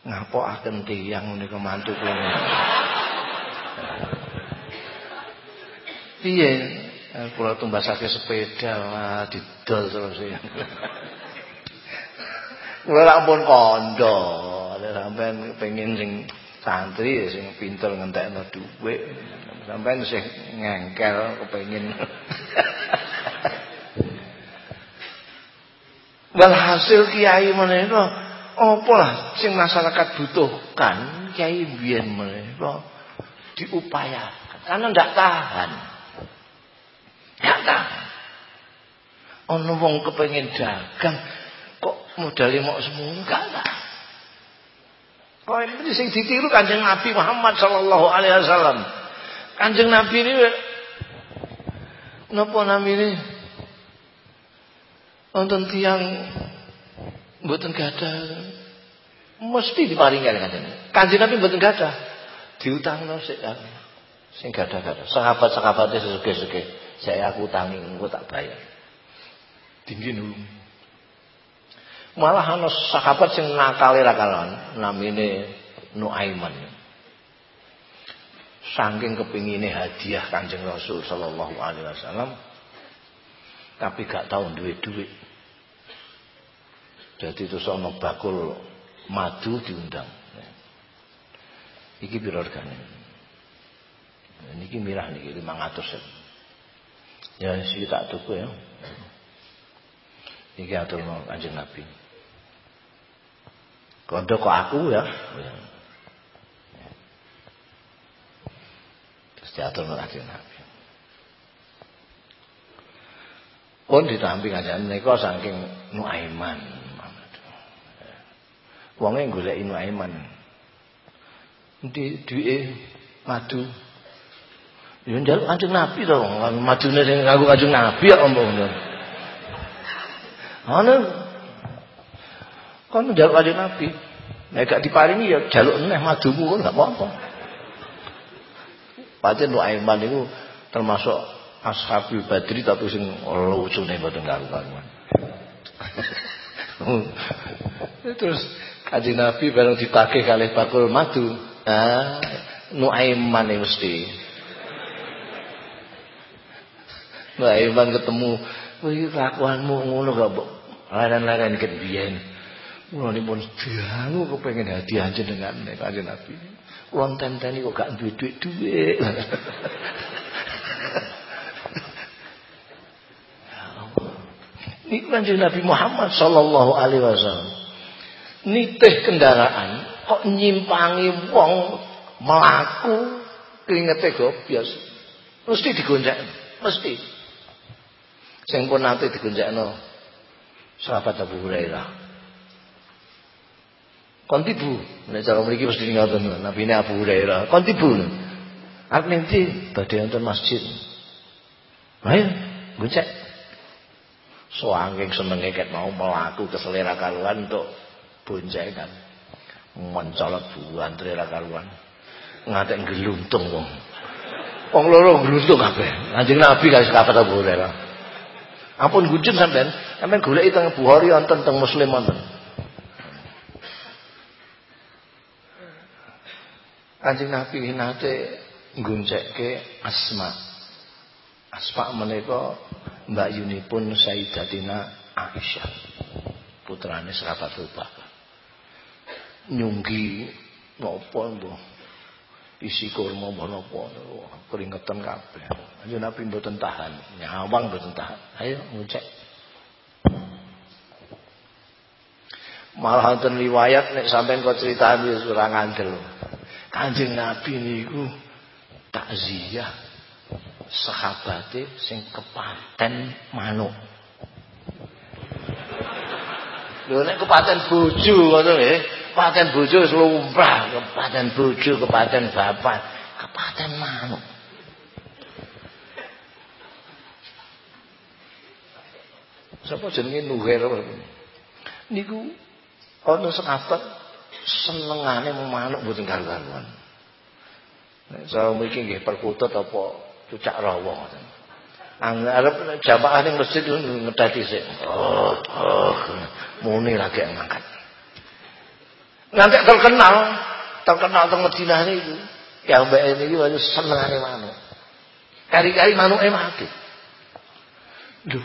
Ngapokaken tiyang menika mantu kula. Piye? Kula tumbasake sepeda wah didol terus ya. Kula ampun kandha, sampean pengen sing santri sing pinter ngentekno dhuwit. Sampean sing ngengkel kepengin. Walhasil kiai menika apa lah sing masyarakat butuhkan kiai biyen menika diupayakan karena ndak tahan. Tahan. Ono wong kepengin dagang kok modalnya mau semua lah. Kok ini sing ditiru Kanjeng Nabi Muhammad sallallahu alaihi wasallam. Kanjeng Nabi ini napa namine? Wonten tiang mboten gadah mesti diparingi kanjeng. Kanjeng Nabi mboten gadah. Diutangno sik sing gadah-gadah. Sahabat-sahabate sesuke-suke. Saya aku utangi engko tak bayar. Tinggi dulu. Malah ana sahabat sing nakale ra kalan namine Nuaiman. Saking kepingine hadiah Kanjeng Rasul sallallahu alaihi wasallam tapi gak tahu duit-duit. Jadi itu sono bakul madu diundang. Iki piro regane? Niki mirah niki 500 Ya sih tak tuku ya. Iki atur Kanjeng Nabi. Kondo kok aku ya. Terus diatur Kanjeng Nabi. Pun ditampi kanjeng menika saking Nuaiman. Wonge golek Inu Aiman. Di duwe madu. Ya njaluk Kanjeng Nabi to, madune sing kanggo Kanjeng Nabi ya omong. Ana kon njaluk Kanjeng Nabi. Nek gak diparingi ya jaluk neh madumu kan gak apa-apa. Pancen Aiman niku termasuk ashabul badri tapi sing lucune mboten karu-karuan. Terus Kanjeng Nabi bareng ditagih kalih bakul madu. Ah, Nuaiman mesti. Nuaiman ketemu, "Wih, kelakuanmu ngono gak, Bu?" Laran-laran ket biyen. Kula nipun dangu kepengin hadiah jenengan nek Kanjeng Nabi. Kula tenteni kok gak duwe duit-duit. Ini kanjeng Nabi Muhammad Sallallahu Alaihi Wasallam nitih kendaraan kok nyimpangi wong melaku keringete gobyos mesti digonjak mesti sing pun nanti digonjakno sahabat Abu Hurairah. Kon tibu nek cara mriki mesti ngoten nabi ini Abu Hurairah. Kon tibu aku nanti badhe wonten masjid. Ayo goncek so angking senenge ket mau melaku keselera kaluan untuk boncengan mencolot buantri ra karuan. Ngatek geluntung wong. Wong loro geluntung kabeh. Anjing nabi kasih kapan Abu Hurairah ampun gujun sampean sampean goleki teng Bukhari wonten teng Muslim wonten Kanjeng Nabi nate ngguncekke Asma. Asma menika Mbak Yunipun Sayyidatina Aisyah. Putrane sahabat Bakar nyunggi napa mbah isi kurma mbah napa keringetan kabeh. Ayo nabi mboten tahan. Nyawang mboten tahan. Ayo ngucek. Malah wonten riwayat nek sampean kok critani ora ngandel. Kanjeng Nabi niku takziah sahabate sing kepaten manuk. Lho nek kepaten bojo ngono nggih kepaten bojo lumrah, kepaten bojo, kepaten bapak, kepaten manuk. Sapa jenenge Nuher niku ana sahabat senengane manuk mboten karuan. Nek saya mriki nggih perkutut apa cucak rawa ngoten. Arep jamaah ning masjid ngedati sik. Oh, oh, muni lagi ngangkat. Nanti terkenal, terkenal teng Madinah niku. Ya mbak ini iki wis senengane manuk. Kari-kari manuke mati. Lho,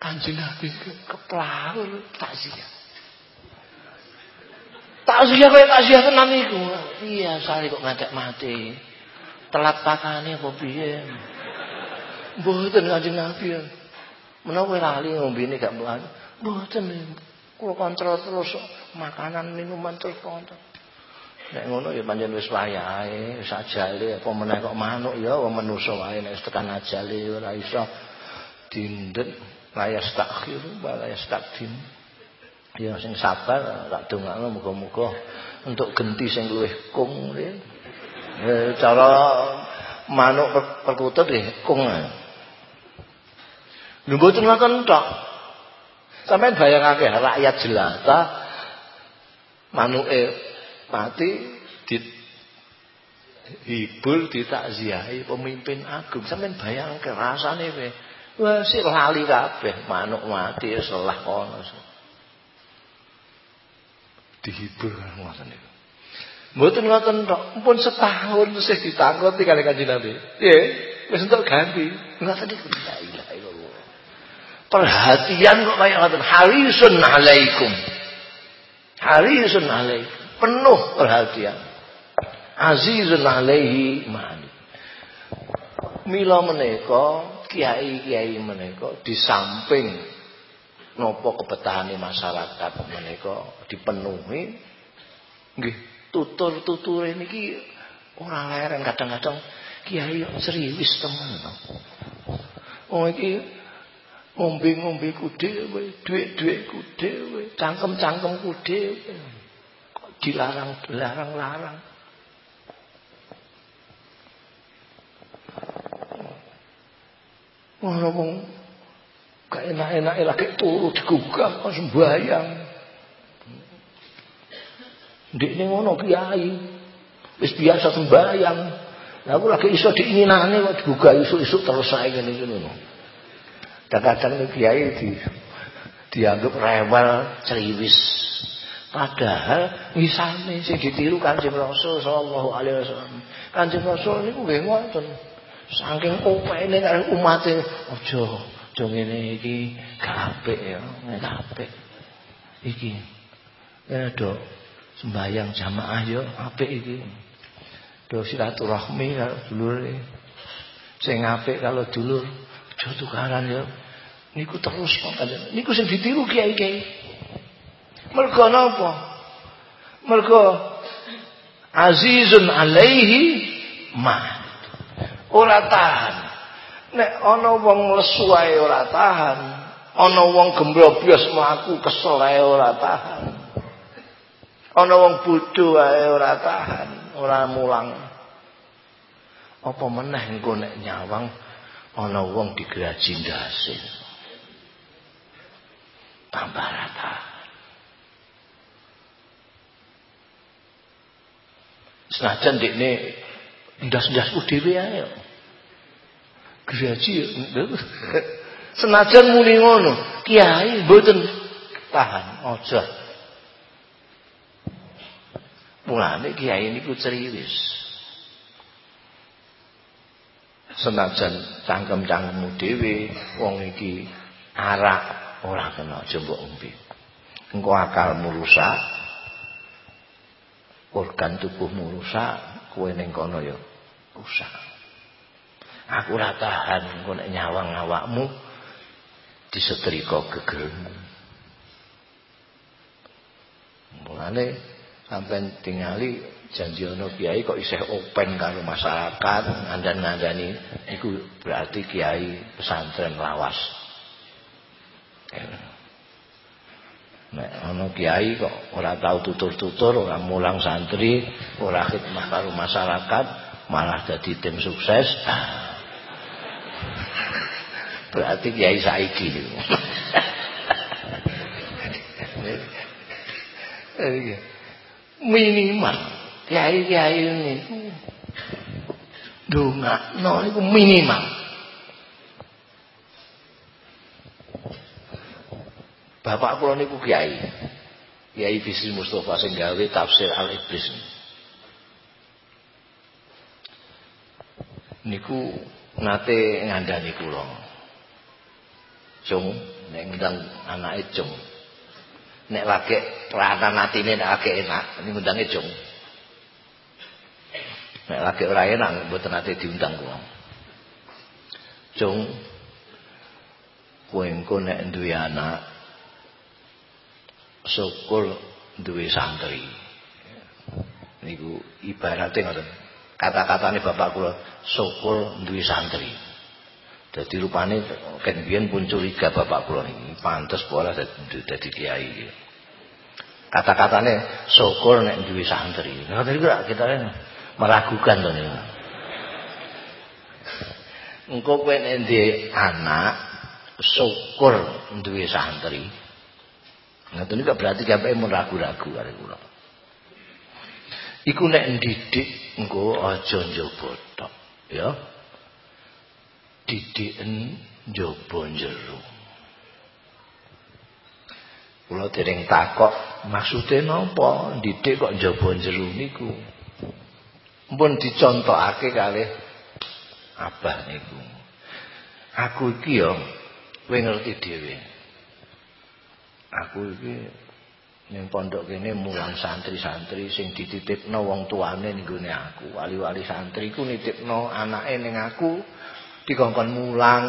Kanjeng Nabi keplawur takziah. Takziah kaya takziah tenan iku. Iya, sare kok ngantek mati. Telat pakane apa piye? Mboten Kanjeng Nabi. Menawa lali ngombene gak mlayu. Mboten. Kula kontrol terus makanan minuman terus kontrol. Nek ngono ya pancen wis wayahe, wis ajale apa meneh kok manuk ya wong manusa wae nek tekan ajale ora iso dindet layas takhir layas takdim. Ya sing sabar tak dongakno muga-muga untuk genti sing luwih kung ya. cara manuk perkutut nggih kung. Lho mboten ngoten tok. Sampeyan bayangake rakyat jelata manuke mati dihibur ditakziahi pemimpin agung sampean bayangke rasane kowe wah sik lali kabeh manuk mati selah kono dihibur ngoten niku Mboten ngoten tok, pun setahun sih ditangkoti kali Kanjeng Nabi. Nggih, wis entuk ganti. Ngoten niku la ilaha. Perhatian kok kaya ngoten, harisun alaikum. Harisun alaikum penuh perhatian. Azizun alaihi mani. Mila menika kiai-kiai menika di samping nopo kebetahane masyarakat menika dipenuhi nggih tutur-tuture niki ora leren kadang-kadang kiai serius temen. Oh iki ngombe-ngombe kude duit-duit kude cangkem-cangkem kude dilarang dilarang-larang. Ngono wong gak enak-enak lagi turu digugah kok sembayang. Ndik ning ngono kiai. Wis biasa sembayang. Lah aku lagi iso diinginane kok digugah isuk-isuk terus sae ngene iki ngono. Kadang-kadang kiai di dianggap rewel, ceriwis. Padahal wisane sing ditiru Kanjeng Rasul sallallahu alaihi wasallam. Kanjeng Rasul niku nggih ngoten. Saking opene karo umate aja aja ngene iki gak ya, gak. Iki. Ya do sembayang jamaah yo apik iki. Do silaturahmi karo dulure. Sing apik kalau dulur aja tukaran yo. Niku terus kok Niku sing ditiru kiai-kiai. Mergo napa? Mergo azizun alaihi ma. Ora tahan. Nek ana wong lesu ae ora tahan. Ana wong gembrobyos mlaku kesel ae ora tahan. Ana wong bodho ae ora tahan, ora mulang. Apa meneh engko nek nyawang ana wong digeraji ndase. Tambah rata. Senajan dekne ndas-ndasku dhewe ae. Graji Senajan muni ngono, kiai mboten tahan aja. Mulane kiai niku ceriwis. Senajan cangkem-cangkemmu dhewe wong iki arak ora kena jembok umbi. Engko akalmu rusak, organ tubuhmu rusak, kowe ning kono ya rusak. Aku ora tahan engko nyawang awakmu disetrika gegermu. Mulane sampean tingali janji ana kiai kok isih open karo masyarakat, ngandan-ngandani iku berarti kiai pesantren lawas. Ya. Nek ana kiai kok ora tahu tutur-tutur, ora mulang santri, ora khidmah karo masyarakat, malah jadi tim sukses. Berarti kiai saiki niku. Minimal kiai-kiai niku ndongakno niku minimal. Bapak kula niku kiai. Kiai Bisri Mustafa sing gawe tafsir Al-Iblis. Niku nate ngandani kula. Cung nek ngundang anake cung. Nek lagi peratan atine nek lagi enak, ini ngundange cung. Nek lagi ora enak mboten nate diundang kula. Cung kowe engko nek duwe anak syukur duwe santri. Niku ibarate ngoten. Kata-katane bapak kula syukur duwe santri. Dadi rupane ken biyen pun curiga bapak kula niki pantes pola dadi kiai. Kata-katane syukur nek duwe santri. Ngoten niku kita meragukan to niku. Engko kowe nek anak syukur duwe santri. Ngoten niku berarti sampai mun ragu-ragu karo kula. Iku nek ndidik engko aja njaba tok, ya. Didiken njaba jero. Kula dereng takok, maksude napa ndidik kok njaba jero niku? Mpun dicontokake kalih abah niku. Aku iki ya kowe ngerti dhewe. aku iki ning pondok kene mulang santri-santri sing dititipno wong tuane ning gone aku wali-wali santri ku nitipno anake ning aku dikongkon mulang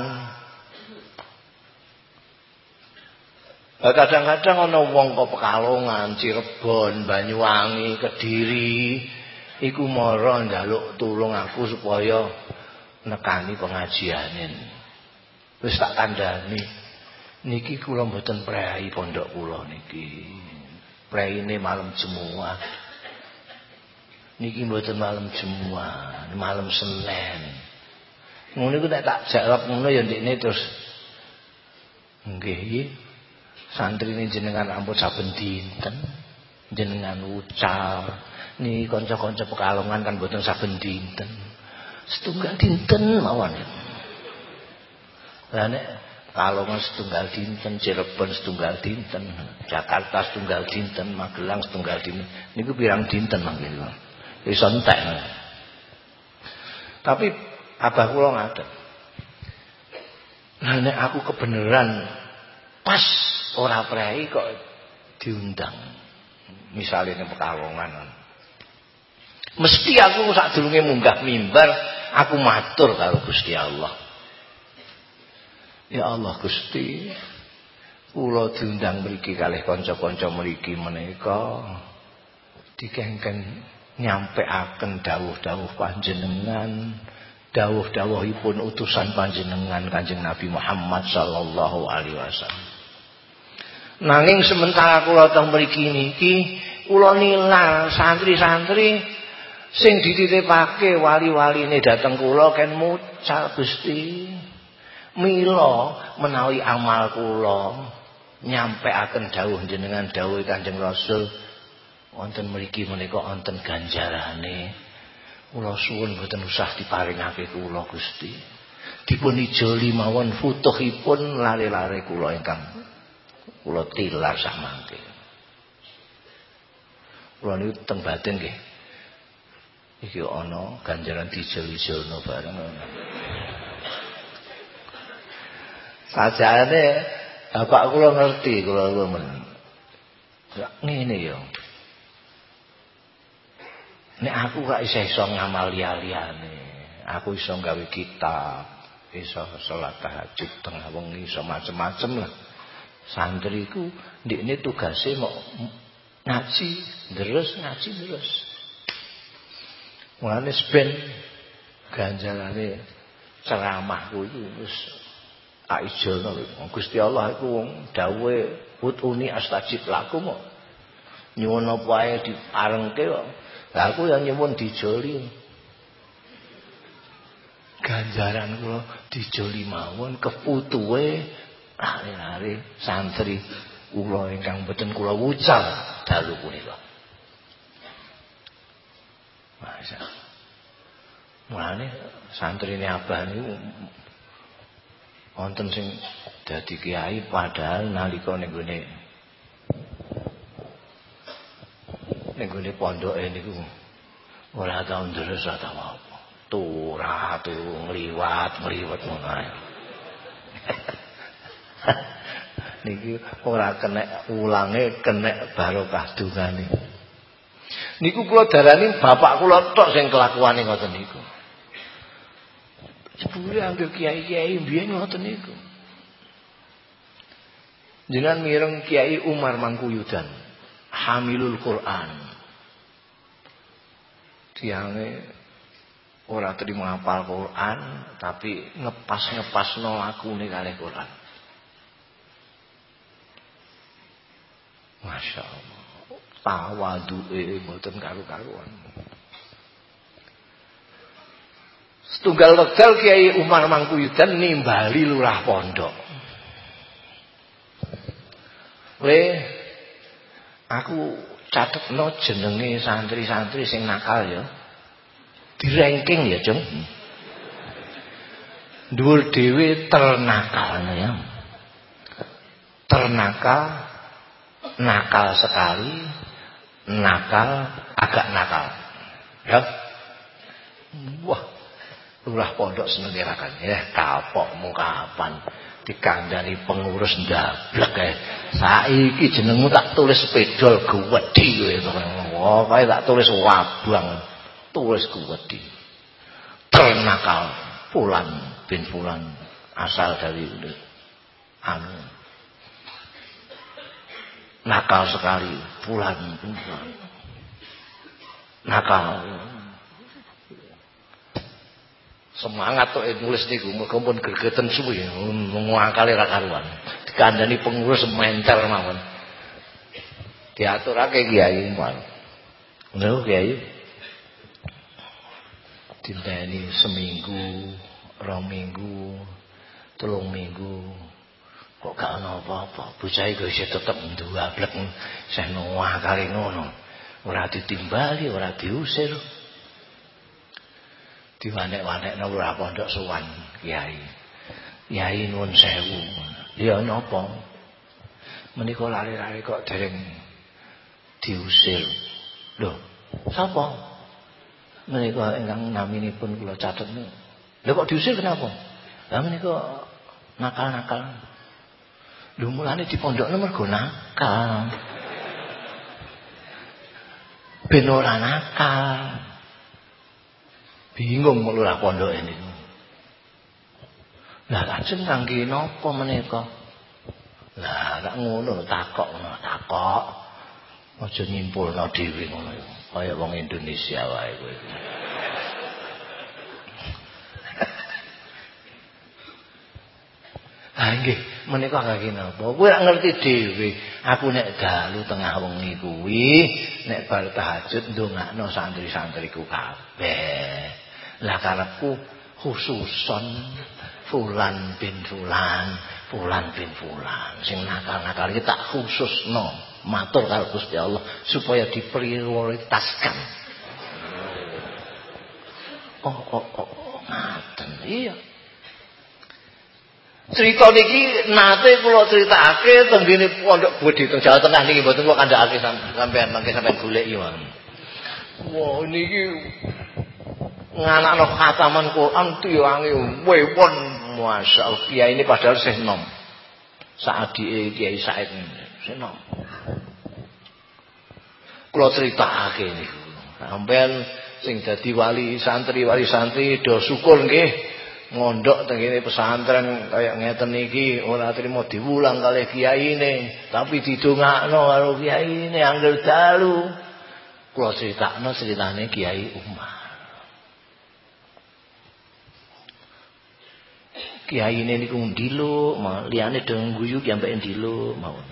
kadang-kadang ana wong kok Pekalongan, Cirebon, Banyuwangi, Kediri iku mara njaluk tulung aku supaya nekani pengajianen wis tak kandhani niki kula mboten prei pondok kula niki. Preine malam semua. Niki mboten malam semua, malam Senin. Ngono iku nek tak jawab ngono ya ndekne terus nggih santrine jenengan ampun saben dinten jenengan ucal niki kanca-kanca pekalongan kan mboten saben dinten setunggal dinten mawon lah nek Kalongan setunggal dinten, Cirebon setunggal dinten, Jakarta setunggal dinten, Magelang setunggal dinten. Niku pirang dinten mangke. Wis entek. Tapi abah kula ngaten. Nek aku kebenaran pas ora prei kok diundang. Misalnya ning Pekalongan. Mesti aku sak durunge munggah mimbar, aku matur karo Gusti Allah. Ya Allah Gusti kula diundang mriki kalih kanca-kanca mriki menika dikengken nyampeaken dawuh-dawuh panjenengan dawuh-dawuhipun utusan panjenengan Kanjeng Nabi Muhammad sallallahu alaihi wasallam. Nanging sementara kula teng mriki niki kula nilar santri-santri sing dititipake wali-waline dateng kula ken mucal Gusti mila menawi amal kula nyampeaken dawuh jenengan dawuh Kanjeng Rasul. Wonten mriki menika wonten ganjarane kula suwun boten usah diparingake kula Gusti dipun ijoli mawon futuhipun lare-lare kula ingkang kula tilar samangke kula niku teng batin nggih iki ana ganjaran dijoli-jolno bareng Sajane bapak kula ngerti kula men. Ngene ya. Nek aku gak iso ngamal liyane. Aku iso gawe kitab, iso salat tahajud tengah wengi, iso macem-macem lah. Santriku ndekne tugase mau ngaji, terus ngaji terus. Mulane ben ganjarane ceramahku itu wis tak ijono Gusti Allah iku wong dawuhe utuni astajib kok nyuwun apa ae diparengke kok lah aku yang nyuwun dijoli. Ganjaran kula dijoli mawon keputuhe lare-lare santri kula ingkang boten kula wucal dalu punika. Masya Mulane santri ini abah niku wonten sing dadi kiai padahal nalika ning gone ning gone pondoke niku. Ora tau ndres ora apa. Turah tuh ngliwat ngliwat ngono ae. Niki ora kena ulange kena barokah dungane niku kula darani bapak kula tok sing kelakuane ngoten niku. Jebule anggere kiai-kiai biyen ngoten niku. Jangan mireng Kiai Umar Mangkuyudan Hamilul Quran Tiange ora terima hafal Quran tapi ngepas-ngepas no lakune kalih Quran. Masya Allah. Tawadu'e mboten karu-karuan. Setunggal wekdal Kiai Umar Mangkuyudan nimbali lurah pondok. Le aku catetno jenenge santri-santri sing nakal ya. Di ranking ya, Jung. Dhuwur dhewe ternakal ya. Ternakal, nakal sekali, nakal, agak nakal. Ya. Wah, lurah pondok seneng ya, kapok kapan dikandani pengurus ndablek kae. Saiki jenengmu tak tulis pedol gewedhi kowe. Oh, kae tak tulis wabang. Tulis gewedhi. Ternakal Fulan bin Fulan asal dari anu. Nakal sekali Fulan. Nakal Semangat tuh nulis niku mergo pun gregeten suwi ngwangkale ra karuan. Dikandani pengurus mental mawon. Diaturake kiai mawon. Lho kiai. Dinteni seminggu, rong minggu, telung minggu. Kok gak ana apa-apa. Bocah iki isih tetep nduwablek sih nuwah kali ngono. Ora ditimbali, ora diusir. Diwanek-wanekno ora pondok sowan kiai. Kiai nuwun sewu. Ya napa? Menika lari-lari kok dereng diusir. Lho, sapa? Menika ingkang naminipun kula catet. Lho kok diusir kenapa? Lah menika nakal-nakal. Di pondokne mergo nakal. Ben ora nakal. Bingung lurah pondok ini. Lah lajeng kangge napa menika? Lah tak ngono takok takok. Aja nyimpulno dhewe ngono kaya wong Indonesia wae kowe. Ah nggih, menika kangge napa? Kowe ora ngerti dhewe. Aku nek dalu tengah wengi kuwi, nek bar tahajud ndongakno santri-santriku kabeh. Lah karepku khususon fulan bin fulan fulan bin fulan. Sing nakal-nakal iki tak khususno matur karo Gusti Allah supaya diprioritaskan. Oh oh oh, oh ngaten. Iya. Cerita niki nate kula critakake teng ngene pondok Budi teng Jawa Tengah niki mboten kok kandhakake sampean mangke sampean golek yo Wah niki nganakno khataman Quran tiange wewon. Masyaallah kiai ini padahal sih saat di kiai Said. Sih nom. Kula critakake niku. Sampean sing dadi wali santri wali santri do syukur nggih. Ngondok teng kene pesantren kaya ngeten iki ora trimo diwulang kalih kiyaine. Tapi didongakno karo kiyaine angger dalu. Kula critakno critane kiai Umar kiai ini niku ndilo liyane dong guyu ki ambek ndilo mawon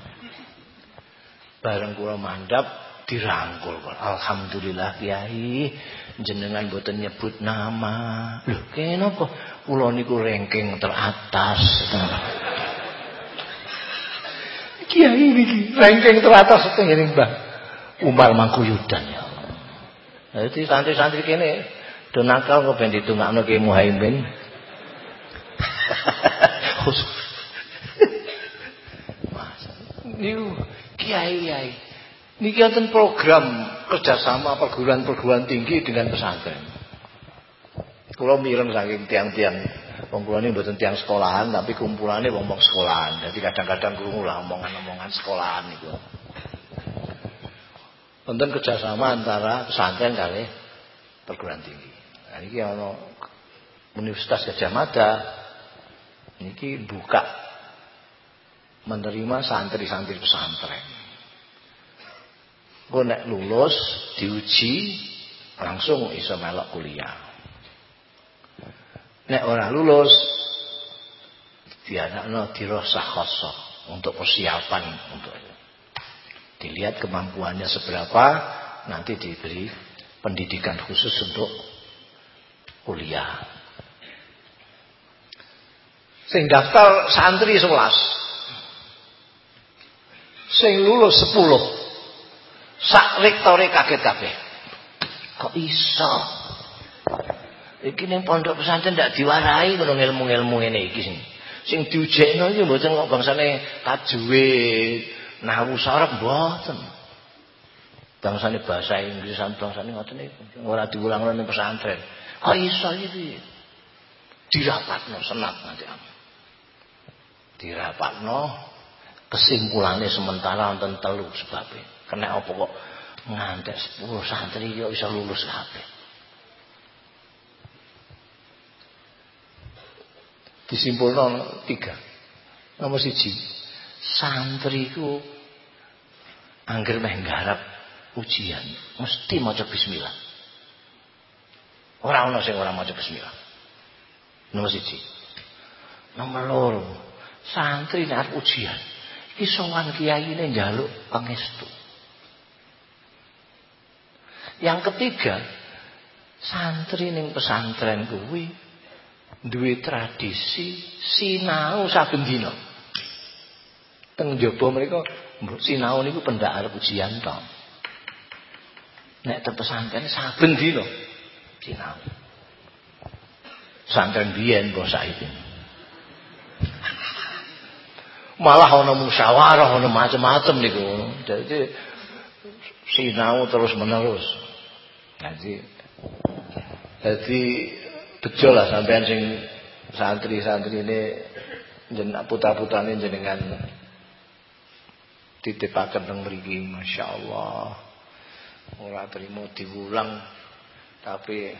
bareng kula mandap dirangkul alhamdulillah kiai jenengan boten nyebut nama. Lho kenapa? Kula niku ranking teratas. Kiai niki ranking teratas teng Mbah. Umar Mangkuyudan ya Jadi santri-santri kene do nakal kok ben ditungakno Ki Muhaimin khusus. Niku kiai-kiai. Niki wonten program kerjasama perguruan-perguruan tinggi dengan pesantren. Kula mireng saking tiang-tiang wong kula ini mboten tiang sekolahan tapi kumpulane wong-wong sekolahan. Jadi kadang-kadang krungu lah omongan-omongan sekolahan itu. Wonten kerjasama antara pesantren kali perguruan tinggi. Nah iki ana Universitas Gajah Mada niki buka menerima santri-santri pesantren. Gue nek lulus diuji langsung iso melok kuliah. Nek orang lulus dianakno dirosah kosong untuk persiapan untuk dilihat kemampuannya seberapa nanti diberi pendidikan khusus untuk kuliah. Sing daftar santri 11. Sing lulus 10. Sak rektore kaget kabeh. Kok iso? Iki ning pondok pesantren ndak diwarai ngono ilmu-ilmu ngene iki sing sing diujekno iki mboten kok bangsane tajwid, nahwu sarep mboten. Bangsane bahasa Inggris bangsane ngoten niku. Ora diulangno ning pesantren. Kok iso iki? Dirapatno senat nanti. Dirapatno kesimpulannya sementara wonten telu sebabnya. Kena apa kok ngantek 10 santri yo bisa lulus kabeh. disimpulno tiga nomor siji santri ku angger meh nggarap ujian mesti maca bismillah ora ana sing ora maca bismillah nomor siji nomor loro santri nek ujian iki sowan kiyaine njaluk pangestu yang ketiga santri ning pesantren kuwi duwe tradisi sinau saben dina. Teng jaba mereka sinau niku pendak arep ujian to. Nek te pesantren saben dina sinau. Pesantren biyen bos saiki. Malah ana musyawarah ana macam-macam niku. Jadi sinau terus menerus. Jadi jadi bejo lah sampean sing santri-santri ini jenak putra-putrane jenengan titipaken teng mriki masyaallah ora terima diulang tapi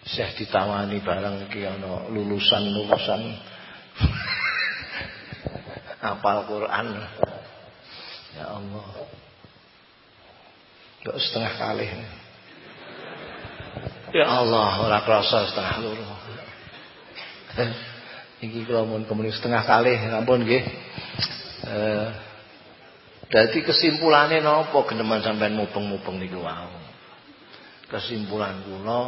Syekh ditawani bareng iki ana lulusan-lulusan apal Quran ya Allah kok setengah kali Ya Allah, ora krasa setengah loro. Iki kula mun kemudian setengah kali, ampun nggih. Eh Dadi kesimpulane napa geneman sampean mubeng-mubeng niku wau. Kesimpulan kula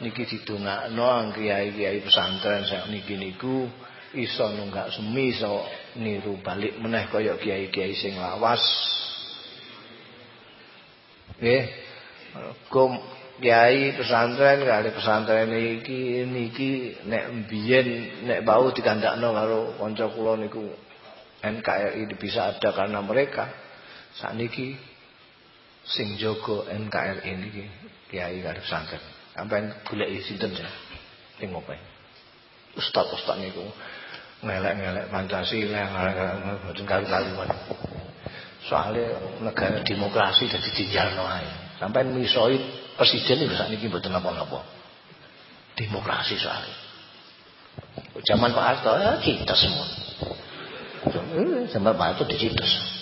niki didongakno kiai-kiai pesantren sak niki niku iso nunggak semi iso niru balik meneh kaya kiai-kiai sing lawas. Nggih. Kum kiai pesantren kali pesantren iki niki nek mbiyen nek bau dikandakno karo kanca kula niku NKRI bisa ada karena mereka. Sakniki sing jaga NKRI niki kiai kali pesantren. Sampean golek sinten ya sing ngopo ustaz-ustaz niku ngelek-ngelek Pancasila ngelek-ngelek boten kali-kaliwan soalnya negara demokrasi jadi ditinggalno ae. Sampean misoi presiden saat ini betul apa-apa demokrasi soalnya zaman Pak Harto ya kita semua. Zaman Pak Harto dicitus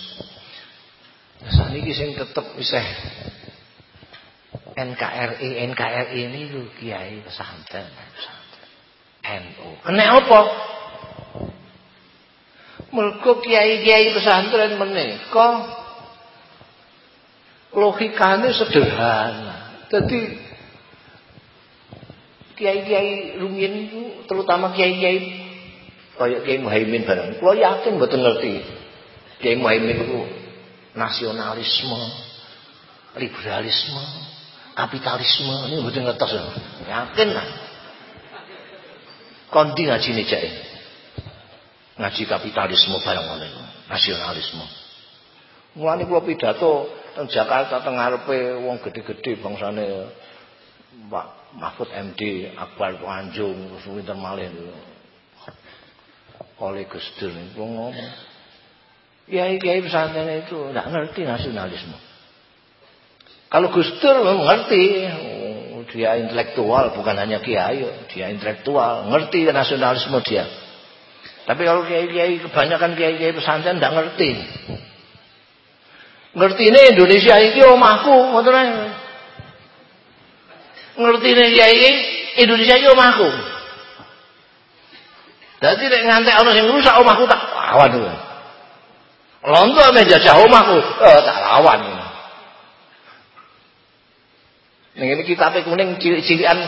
ini sing tetap bisa NKRI NKRI ini lu kiai pesantren NU kena apa mergo kiai-kiai pesantren menika logikanya sederhana jadi kiai-kiai rumiyin terutama kiai-kiai kayak Kiai Muhaimin barang. Kalau yakin betul ngerti. Kiai Muhaimin itu nasionalisme, liberalisme, kapitalisme ini betul ngertos. Yakin lah. Kondi ngaji nih cek. Ngaji kapitalisme barang oleh nasionalisme. Mulane kula pidato teng Jakarta teng ngarepe wong gede-gede bangsane Pak Mahfud MD, Akbar Panjung, Suwinten Malih. Oleh Gus Dur ngomong. Kiai-kiai pesantren itu tidak ngerti nasionalisme. Kalau Gus Dur mengerti, oh, dia intelektual bukan hanya kiai, dia intelektual, ngerti nasionalisme dia. Tapi kalau kiai-kiai kebanyakan kiai-kiai pesantren tidak ngerti. Ngerti ini Indonesia ini omahku, ngoten Ngerti ini kiai Indonesia ini omahku. Jadi nek ngantek ana sing rusak omahku tak lawan tuh. Lonto menjajah omahku, eh, tak lawan. Ning ini kitab kuning cilik-cilikan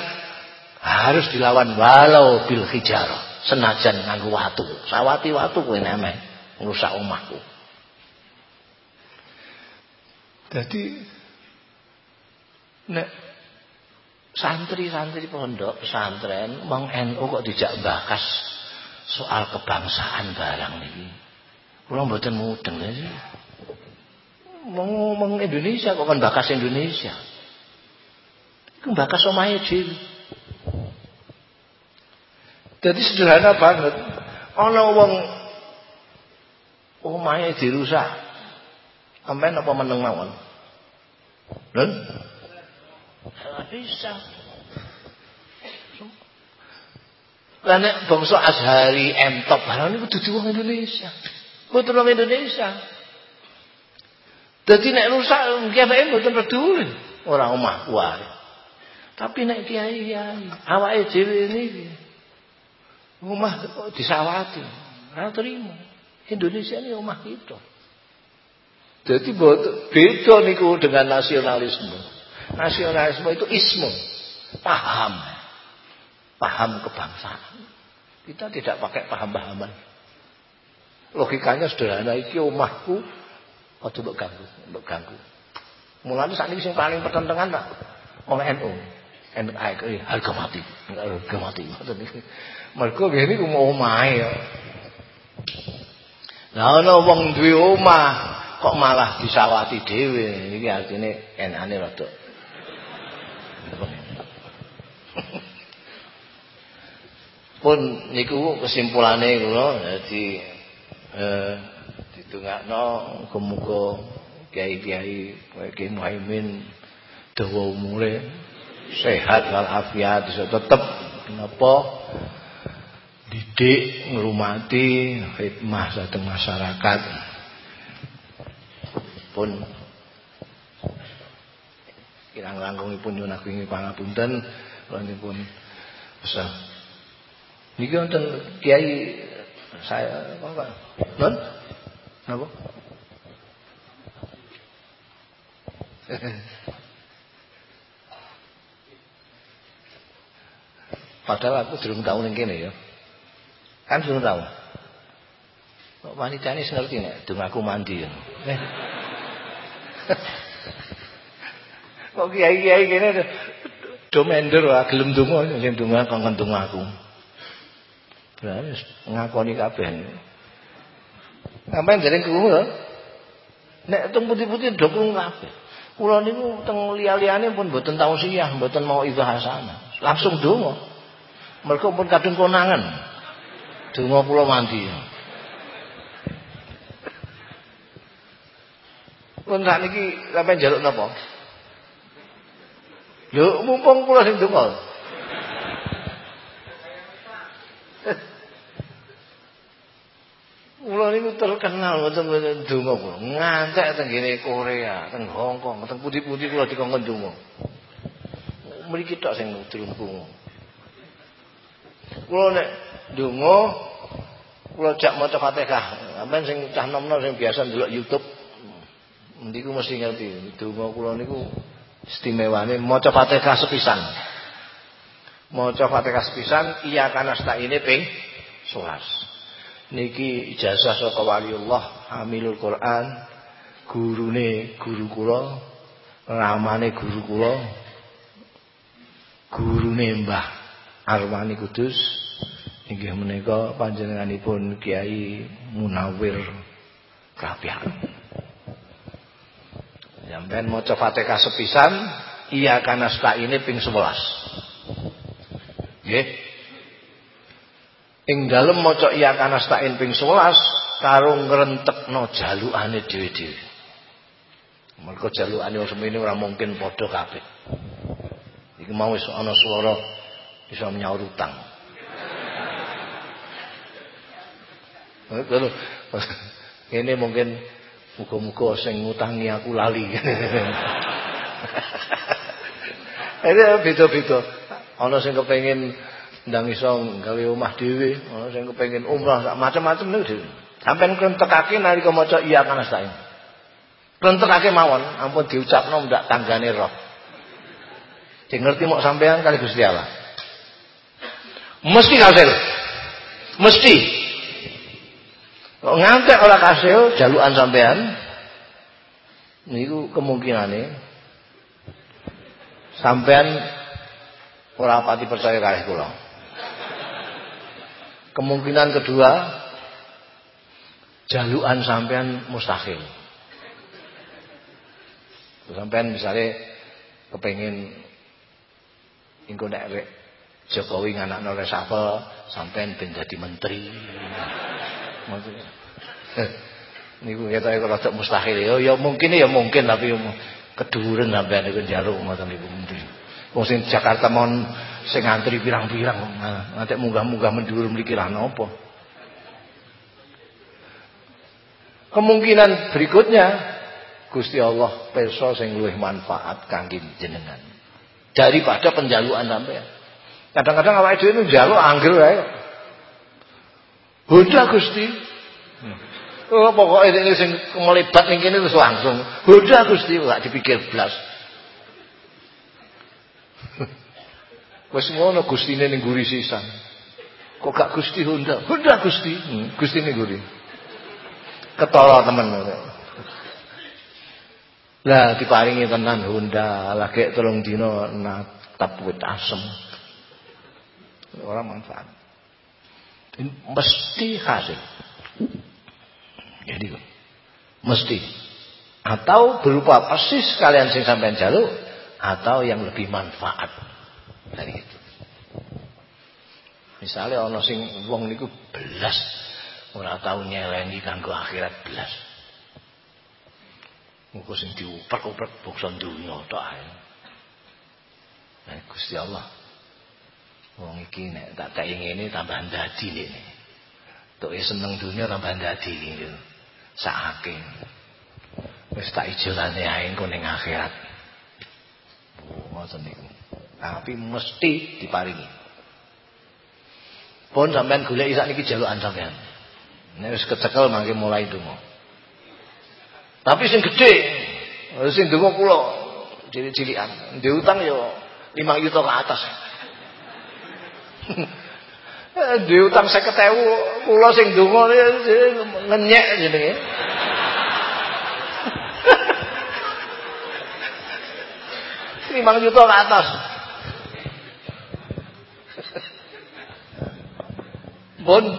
harus dilawan walau bil hijarah senajan nganggo watu. Sawati watu kowe nemeh ngrusak omahku. Jadi nek santri-santri pondok pesantren Bang NU kok dijak bakas soal kebangsaan barang niki. Kula mboten mudeng sih ngomong Indonesia kok kan bakas Indonesia? Itu bakas omahe dhewe jadi sederhana banget. Ana wong omahe dirusak. Sampeyan apa meneng mawon? Lho? bisa. Lah nek bangsa Azhari entok barang niku dudu wong Indonesia. Mboten wong Indonesia. Dadi nek rusak kiai mboten peduli ora omah wae. Tapi nek kiai-kiai awake dhewe niki Rumah disawati. Ora terima. Indonesia ini rumah kita. Jadi beda niku dengan nasionalisme. Nasionalisme itu ismu, paham. Paham kebangsaan. Kita tidak pakai paham-pahaman. Logikanya sederhana iki omahku aja mbok ganggu, mbok ganggu. Mulane sakniki sing paling pertentangan Pak. Wong NU. NU harga mati. Harga mati. Mergo ngene ku omahe ya. Lah ana wong duwe omah kok malah disawati dhewe. Iki artine enane rada. Pun niku kesimpulane kula dadi eh ditungakno muga kiai-kiai Kiai Muhaimin dawa umure sehat wal afiat tetep napa didik ngrumati hikmah dhateng masyarakat. Pun kirang langkungipun nyuwun agung pun usah niki wonten kiai saya apa Pak? Non napa? Padahal aku durung tau ning kene ya. Kan belum tahu. Wanita ini ngerti nek aku mandi ya. Kok kiai-kiai kene do mender wae gelem donga sing donga kongkon donga aku. Berarti ngakoni kabeh. Ngapain dereng krungu lho? Nek teng putih-putih do krungu kabeh. Kula niku teng liya-liyane pun mboten tau siyah, mboten mau ibadah hasanah. Langsung donga. Mergo pun kadung konangan. Donga kula mandi. Pun sakniki sampeyan njaluk napa? Lho mumpung kula sing donga. Kula niku terkenal wonten donga kula. Ngantek teng kene Korea, teng Hong Kong, teng pundi-pundi kula dikongkon donga. Mriki tok sing durung Kula nek donga kula jak maca Fatihah. Sampeyan sing cah nom-nom sing biasa ndelok YouTube niku mesti ngerti. Donga kula niku istimewane maca Fatihah sepisan. Maca Fatihah sepisan iya kana ini ping 11. Niki ijazah saka waliullah hamilul Quran gurune guru kula ramane guru kula gurune Mbah Arwani Kudus inggih menika panjenenganipun Kiai Munawir Kapian. Sampeyan maca Fatihah sepisan iya kanasta ini ping 11. Nggih. Ing dalem maca iya kanastain ping 11 karo ngrentekno jalukane dhewe-dhewe. Mergo jalukane wong semene ora mungkin padha kabeh. Iki mau wis ana swara bisa menyaur utang. Ini mungkin muga-muga sing ngutangi aku lali. Ini beda-beda. Ana sing kepengin ndang iso gawe omah dhewe, ana sing kepengin umrah macam-macam niku dhewe. Sampeyan krentekake nalika maca iya kana sae. Krentekake mawon, ampun diucapno ndak tanggane roh. Sing ngerti mok sampean kali Gusti Allah. Mesti kasil. Mesti. Kok ngantek ora kasil jalukan sampean. Niku kemungkinane sampean ora pati percaya kalih kula. Kemungkinan kedua jalukan sampean mustahil. Sampean misalnya kepengin engko nek Jokowi nganakno reshuffle sampean ben dadi menteri. Maksudnya niku ketoke rada mustahil ya ya mungkin ya mungkin tapi keduren sampean niku njaluk ngoten niku menteri. Wong sing Jakarta mon sing nah, nanti munggah-munggah mendhuwur mriki lah. Kemungkinan berikutnya Gusti Allah perso sing luwih manfaat kangge jenengan daripada penjaluan sampean. Kadang-kadang awake dhewe njaluk angger wae. Honda Gusti. Oh pokoknya ini sing melibat ning kene terus langsung. Honda Gusti ora dipikir blas. Wis ngono Gustine ning guri sisan. Kok gak Gusti Honda? Honda Gusti. Hmm, Gusti ning guri. Ketara temen. Lah diparingi tenan Honda, lagi tolong dino natap wit asem. Orang manfaat. Mesti hasil. Jadi mesti atau berupa persis kalian sing sampean jaluk atau yang lebih manfaat dari itu. Misalnya ana sing wong niku belas ora tau nyeleni kanggo akhirat belas. Muga sing diuprek-uprek bangsa dunya tok ae. Nah, Gusti Allah Wong iki nek tak kei ngene tambah dadi ngene. Tuke seneng dunia tambah dadi gitu. Sakake. Wis tak ijolane ae engko ning akhirat. Oh, ngoten niku. Tapi mesti diparingi. Pun sampean golek sak niki jalukan sampean. Nek wis kecekel mangke mulai donga. Tapi sing gedhe, sing donga kula cilik-cilikan. Ndek utang yo 5 juta ke atas. Di utang 50.000 kula sing donga ngenyek jenenge. Lima juta ke atas. Pun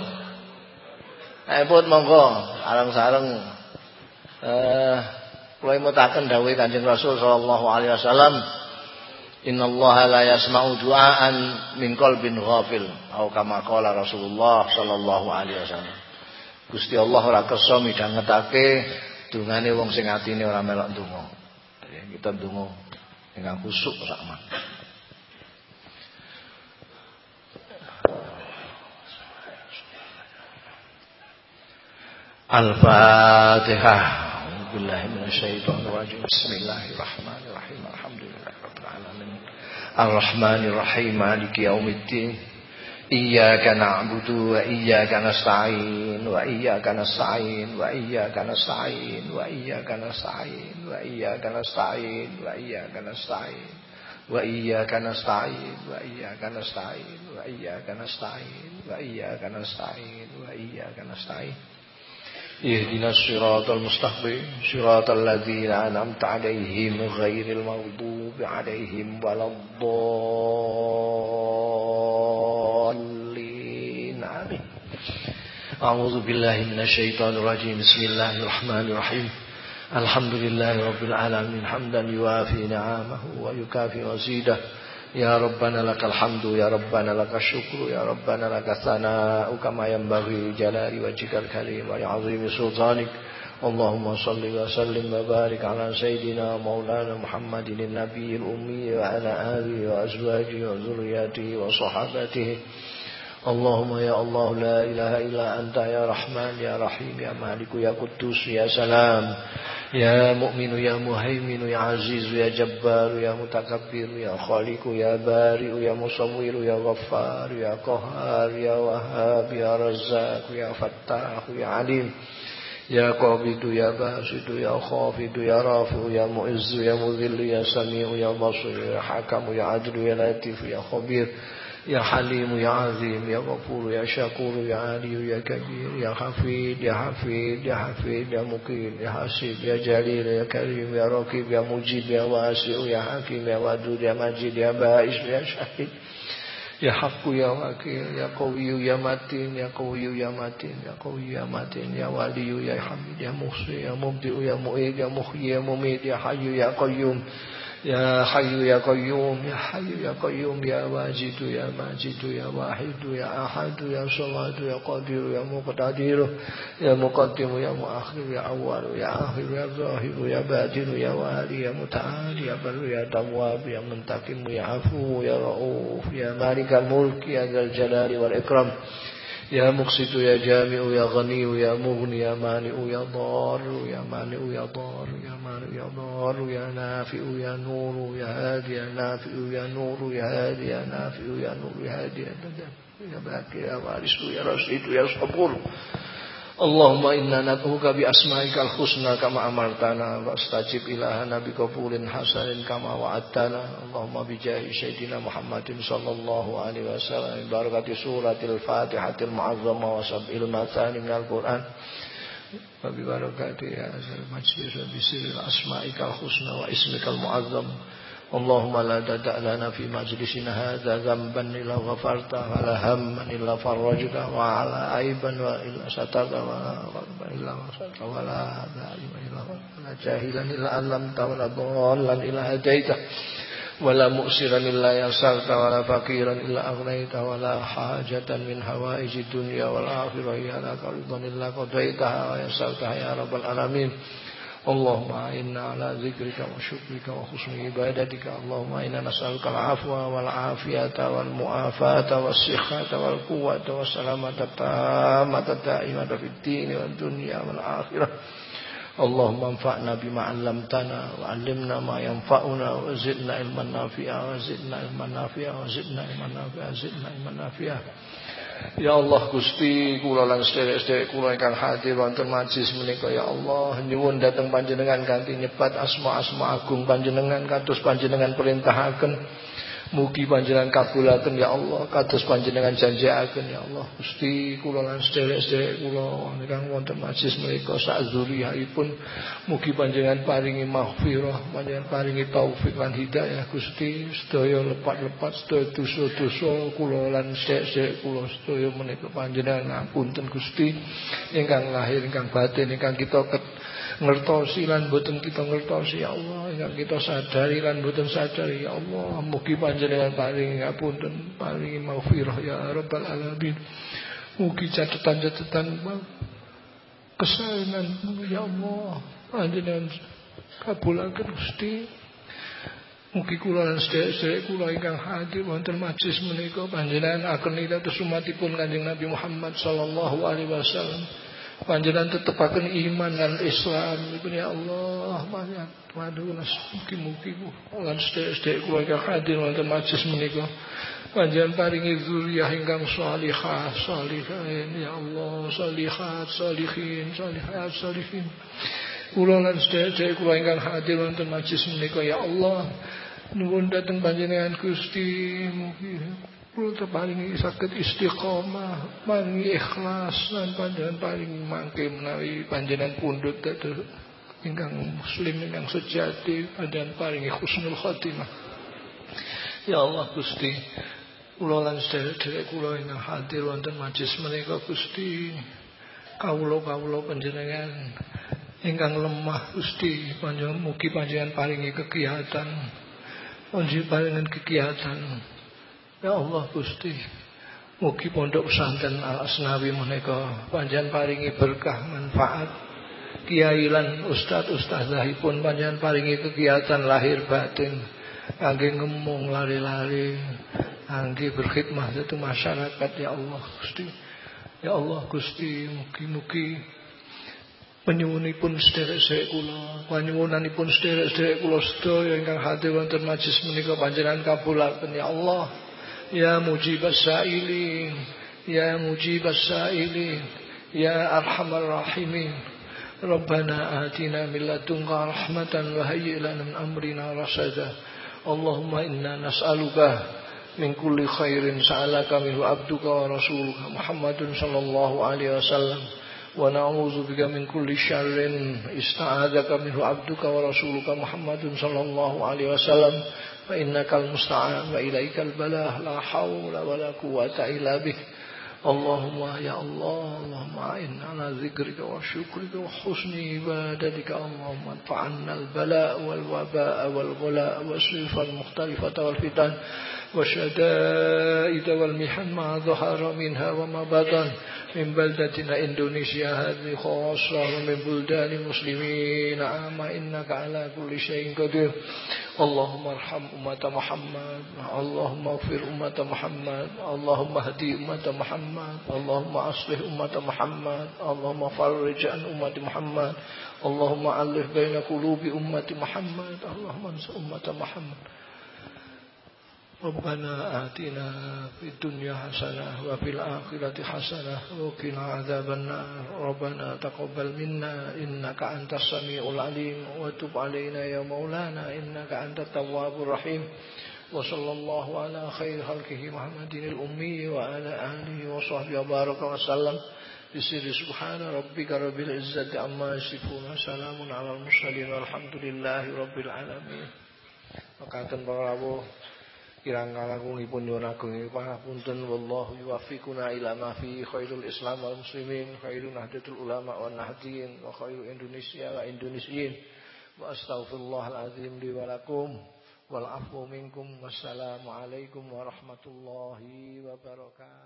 Eh pun monggo areng-sareng eh kula mutaken dawuh Kanjeng Rasul sallallahu alaihi wasallam Innallaha la yasma'u du'aan min qalbin ghafil atau kama qala Rasulullah sallallahu alaihi wasallam. Gusti Allah ora kersa midhangetake dungane wong sing atine ora melok donga. Kita donga dengan khusuk sakman. Al-Fatihah. Bismillahirrahmanirrahim. Alhamdulillahirabbil alamin. Ar-Rahmanir-Rahim. Maliki yaumiddin. Iyyaka na'budu wa iyyaka nasta'in wa iyyaka nasta'in wa iyyaka nasta'in wa iyyaka nasta'in wa iyyaka nasta'in wa iyyaka nasta'in wa iyyaka nasta'in wa iyyaka nasta'in wa iyyaka nasta'in wa iyyaka nasta'in wa iyyaka nasta'in اهدنا الصراط المستقيم صراط الذين أنعمت عليهم غير المغضوب عليهم ولا الضالين. آمين. أعوذ بالله من الشيطان الرجيم. بسم الله الرحمن الرحيم. الحمد لله رب العالمين. حمدا يوافي نعامه ويكافي مزيده يا ربنا لك الحمد يا ربنا لك الشكر يا ربنا لك الثناء كما ينبغي لجلال وجهك الكريم ولعظيم سلطانك. اللهم صل وسلم وبارك على سيدنا مولانا محمد النبي الأمي وعلى آله وأزواجه وذرياته وصحابته. اللهم يا الله لا إله إلا أنت يا رحمن يا رحيم يا مالك يا قدوس يا سلام. يا مؤمن يا مهيمن يا عزيز يا جبار يا متكبر يا خالق يا بارئ يا مصور يا غفار يا قهار يا وهاب يا رزاق يا فتاح يا عليم يا قابض يا باسط يا خافض يا رافع يا معز يا مذل يا سميع يا بصير يا حكم يا عدل يا لطيف يا خبير يا حليم يا عظيم يا غفور يا شكور يا علي يا كبير يا حفيد يا حفيد يا حفيد يا مقيم يا حسيب يا جليل يا كريم يا رقيب يا مجيب يا واسع يا حكيم يا ودود يا مجيد يا بائس يا شهيد يا حق يا وكيل يا قوي يا متين يا قوي يا متين يا قوي يا متين يا ولي يا حميد يا محصي يا مبدئ يا مؤيد يا محيي يا مميت يا حي يا قيوم يا حي يا قيوم يا حي يا قيوم يا واجد يا ماجد يا واحد يا أحد يا صمد يا قدير يا مقتدر يا مقدم يا مؤخر يا أول يا آخر يا ظاهر يا باطن يا والي يا متعال يا بر يا تواب يا منتقم يا عفو يا رؤوف يا مالك الملك يا ذا الجلال والإكرام. يا مقسط يا جامع يا غني يا مغني يا مانع يا ضار يا مانع يا ضار يا مانع يا ضار يا نافع يا نور يا هادي يا نافع يا نور يا هادي يا نافع يا نور يا هادي يا يا باقي يا وارث يا رشيد يا صبور. Allahumma inna nad'uka bi asma'ikal husna kama amartana wa astajib ilaha nabi qabulin hasanin kama wa'adtana. Allahumma bijahi syaitina sayyidina Muhammadin sallallahu alaihi wasallam. Barakati suratil fatihatil muazzama wa sab'il matani minal quran. Wa bi barakati ya asma'ikal husna wa ismikal muazzam. اللهم لا تدع لنا في مجلسنا هذا ذنبا إلا غفرته ولا هما إلا فرجته وعلى عيبا إلا سترته ولا غضبا إلا غفرته ولا ظالما إلا ولا جاهلا إلا علمته ولا ضالا إلا هديته ولا مؤسرا إلا يسرته ولا فقيرا إلا أغنيته ولا حاجة من هوائج الدنيا والآخرة هي لك رضا إلا قضيتها ويسرتها يا رب العالمين. اللهم أعنا على ذكرك وشكرك وحسن عبادتك اللهم إنا نسألك العفو والعافية والمعافاة والصحة والقوة والسلامة التامة الدائمة في الدين والدنيا والآخرة اللهم انفعنا بما علمتنا وعلمنا ما ينفعنا وزدنا علما نافعا وزدنا علما نافعا وزدنا علما نافعا وزدنا علما نافعا Ya Allah Gusti kula lan sedherek-sedherek kula ingkang hadir wonten majlis menika ya Allah. Nyuwun dhateng panjenengan kanthi nyebat asma-asma agung panjenengan kados panjenengan perintahaken Mugi panjenengan kabulaken ya Allah. Kados panjenengan janjiaken ya Allah. Gusti kula lan sederek-sederek kula ingkang wonten majlis menika sak zuriyahipun mugi panjenengan paringi maghfirah panjenengan paringi taufik lan hidayah Gusti. Sedaya lepat-lepat sedaya dosa-dosa kula lan sederek-sederek kula sedaya menika panjenengan ngapunten Gusti. Ingkang lahir ingkang batin ingkang kita ket ngertosi lan boten kita ngertosi ya Allah. Ingkang kita sadari lan boten sadari ya Allah. Mugi panjenengan paring ngapunten paring maghfirah ya rabbal alamin. Mugi catatan-catatan kesalahan ya Allah. Panjenengan kabulaken Gusti. Mugi kula lan sedherek-sedherek kula ingkang hadir wonten majelis menika. Panjenengan akan iratus umatipun Kanjeng Nabi Muhammad sallallahu alaihi wasallam Panjenengan tetepaken iman dan Islam. Ibu ya Allah banyak. Waduh nas mugi-mugi lan sedherek-sedherek kula ingkang hadir wonten majelis menika. Panjenengan paringi zuriyah ingkang salihah salihin ya Allah salihat salihin salihat salihin. Kula lan sedherek-sedherek kula ingkang hadir wonten majelis menika. Ya Allah nuwun dhateng panjenengan Gusti. Mugi Kula paling sakit istiqomah, paling ikhlas lan panjenengan paling mangke menawi panjenengan pundhut dados ingkang muslim ingkang sejati panjenengan paling husnul khotimah. Ya Allah Gusti, kula lan sedherek-sedherek kula ingkang hadir wonten majelis menika Gusti, kawula-kawula panjenengan ingkang lemah Gusti. Panjenengan mugi panjenengan paringi kegiatan panjenengan paringan kegiatan ya Allah Gusti. Mugi pondok pesantren Al Asnawi menika panjenengan paringi berkah manfaat. Kiai lan ustaz ustazahipun panjenengan paringi kegiatan lahir batin. Kangge ngemung lari-lari kangge berkhidmah itu masyarakat. Ya Allah Gusti. Ya Allah Gusti mugi-mugi Penyuwunipun sederek-sederek kula, panyuwunanipun sederek-sederek kula sedaya ingkang hadir wonten majelis menika panjenengan kabulaken. Ya Allah. Ya mujibas sailin, ya mujibas sailin, ya arhamar rahimin. Rabbana atina min ladunka rahmatan wa hayyi lana min amrina rasada. Allahumma inna nas'aluka min kulli khairin sa'alaka minhu abduka wa rasuluka Muhammadun sallallahu alaihi wasallam. ونعوذ بك من كل شر استعاذك منه عبدك ورسولك محمد صلى الله عليه وسلم فإنك المستعان وإليك البلاء. لا حول ولا قوة إلا بك. اللهم يا الله اللهم أعنا على ذكرك وشكرك وحسن عبادتك. اللهم ادفع عنا البلاء والوباء والغلاء والصيف المختلفة والفتن. والشدائد والمحن ما ظهر منها وما بطن من بلدتنا إندونيسيا. هذه خاصة ومن بلدان المسلمين. عامة إنك على كل شيء قدير. اللهم ارحم أمة محمد. اللهم اغفر أمة محمد. اللهم اهدي أمة محمد. اللهم أصلح أمة محمد. اللهم فرج عن أمة محمد. اللهم ألف بين قلوب أمة محمد. اللهم انصر أمة محمد. ربنا آتنا في الدنيا حسنة وفي الآخرة حسنة وقنا عذاب النار. ربنا تقبل منا إنك أنت السميع العليم. وتب علينا يا مولانا إنك أنت التواب الرحيم. وصلى الله على خير خلقه محمد الأمي وعلى آله وصحبه. وبارك وسلم بسر سبحان ربك رب العزة عما يصفون. سلام على المرسلين والحمد لله رب العالمين. Makaten para rawuh kirang kalangkungipun nyuwun agung. Pangapunten wallahu yuwaffiquna ila ma fi khairul islam wal muslimin khairun nahdlatul ulama wan nahdin wa khairu indonesia wa indonesiyin. Wa astaghfirullahal azim li wa lakum. Wal afu minkum. Wassalamu alaikum warahmatullahi wabarakatuh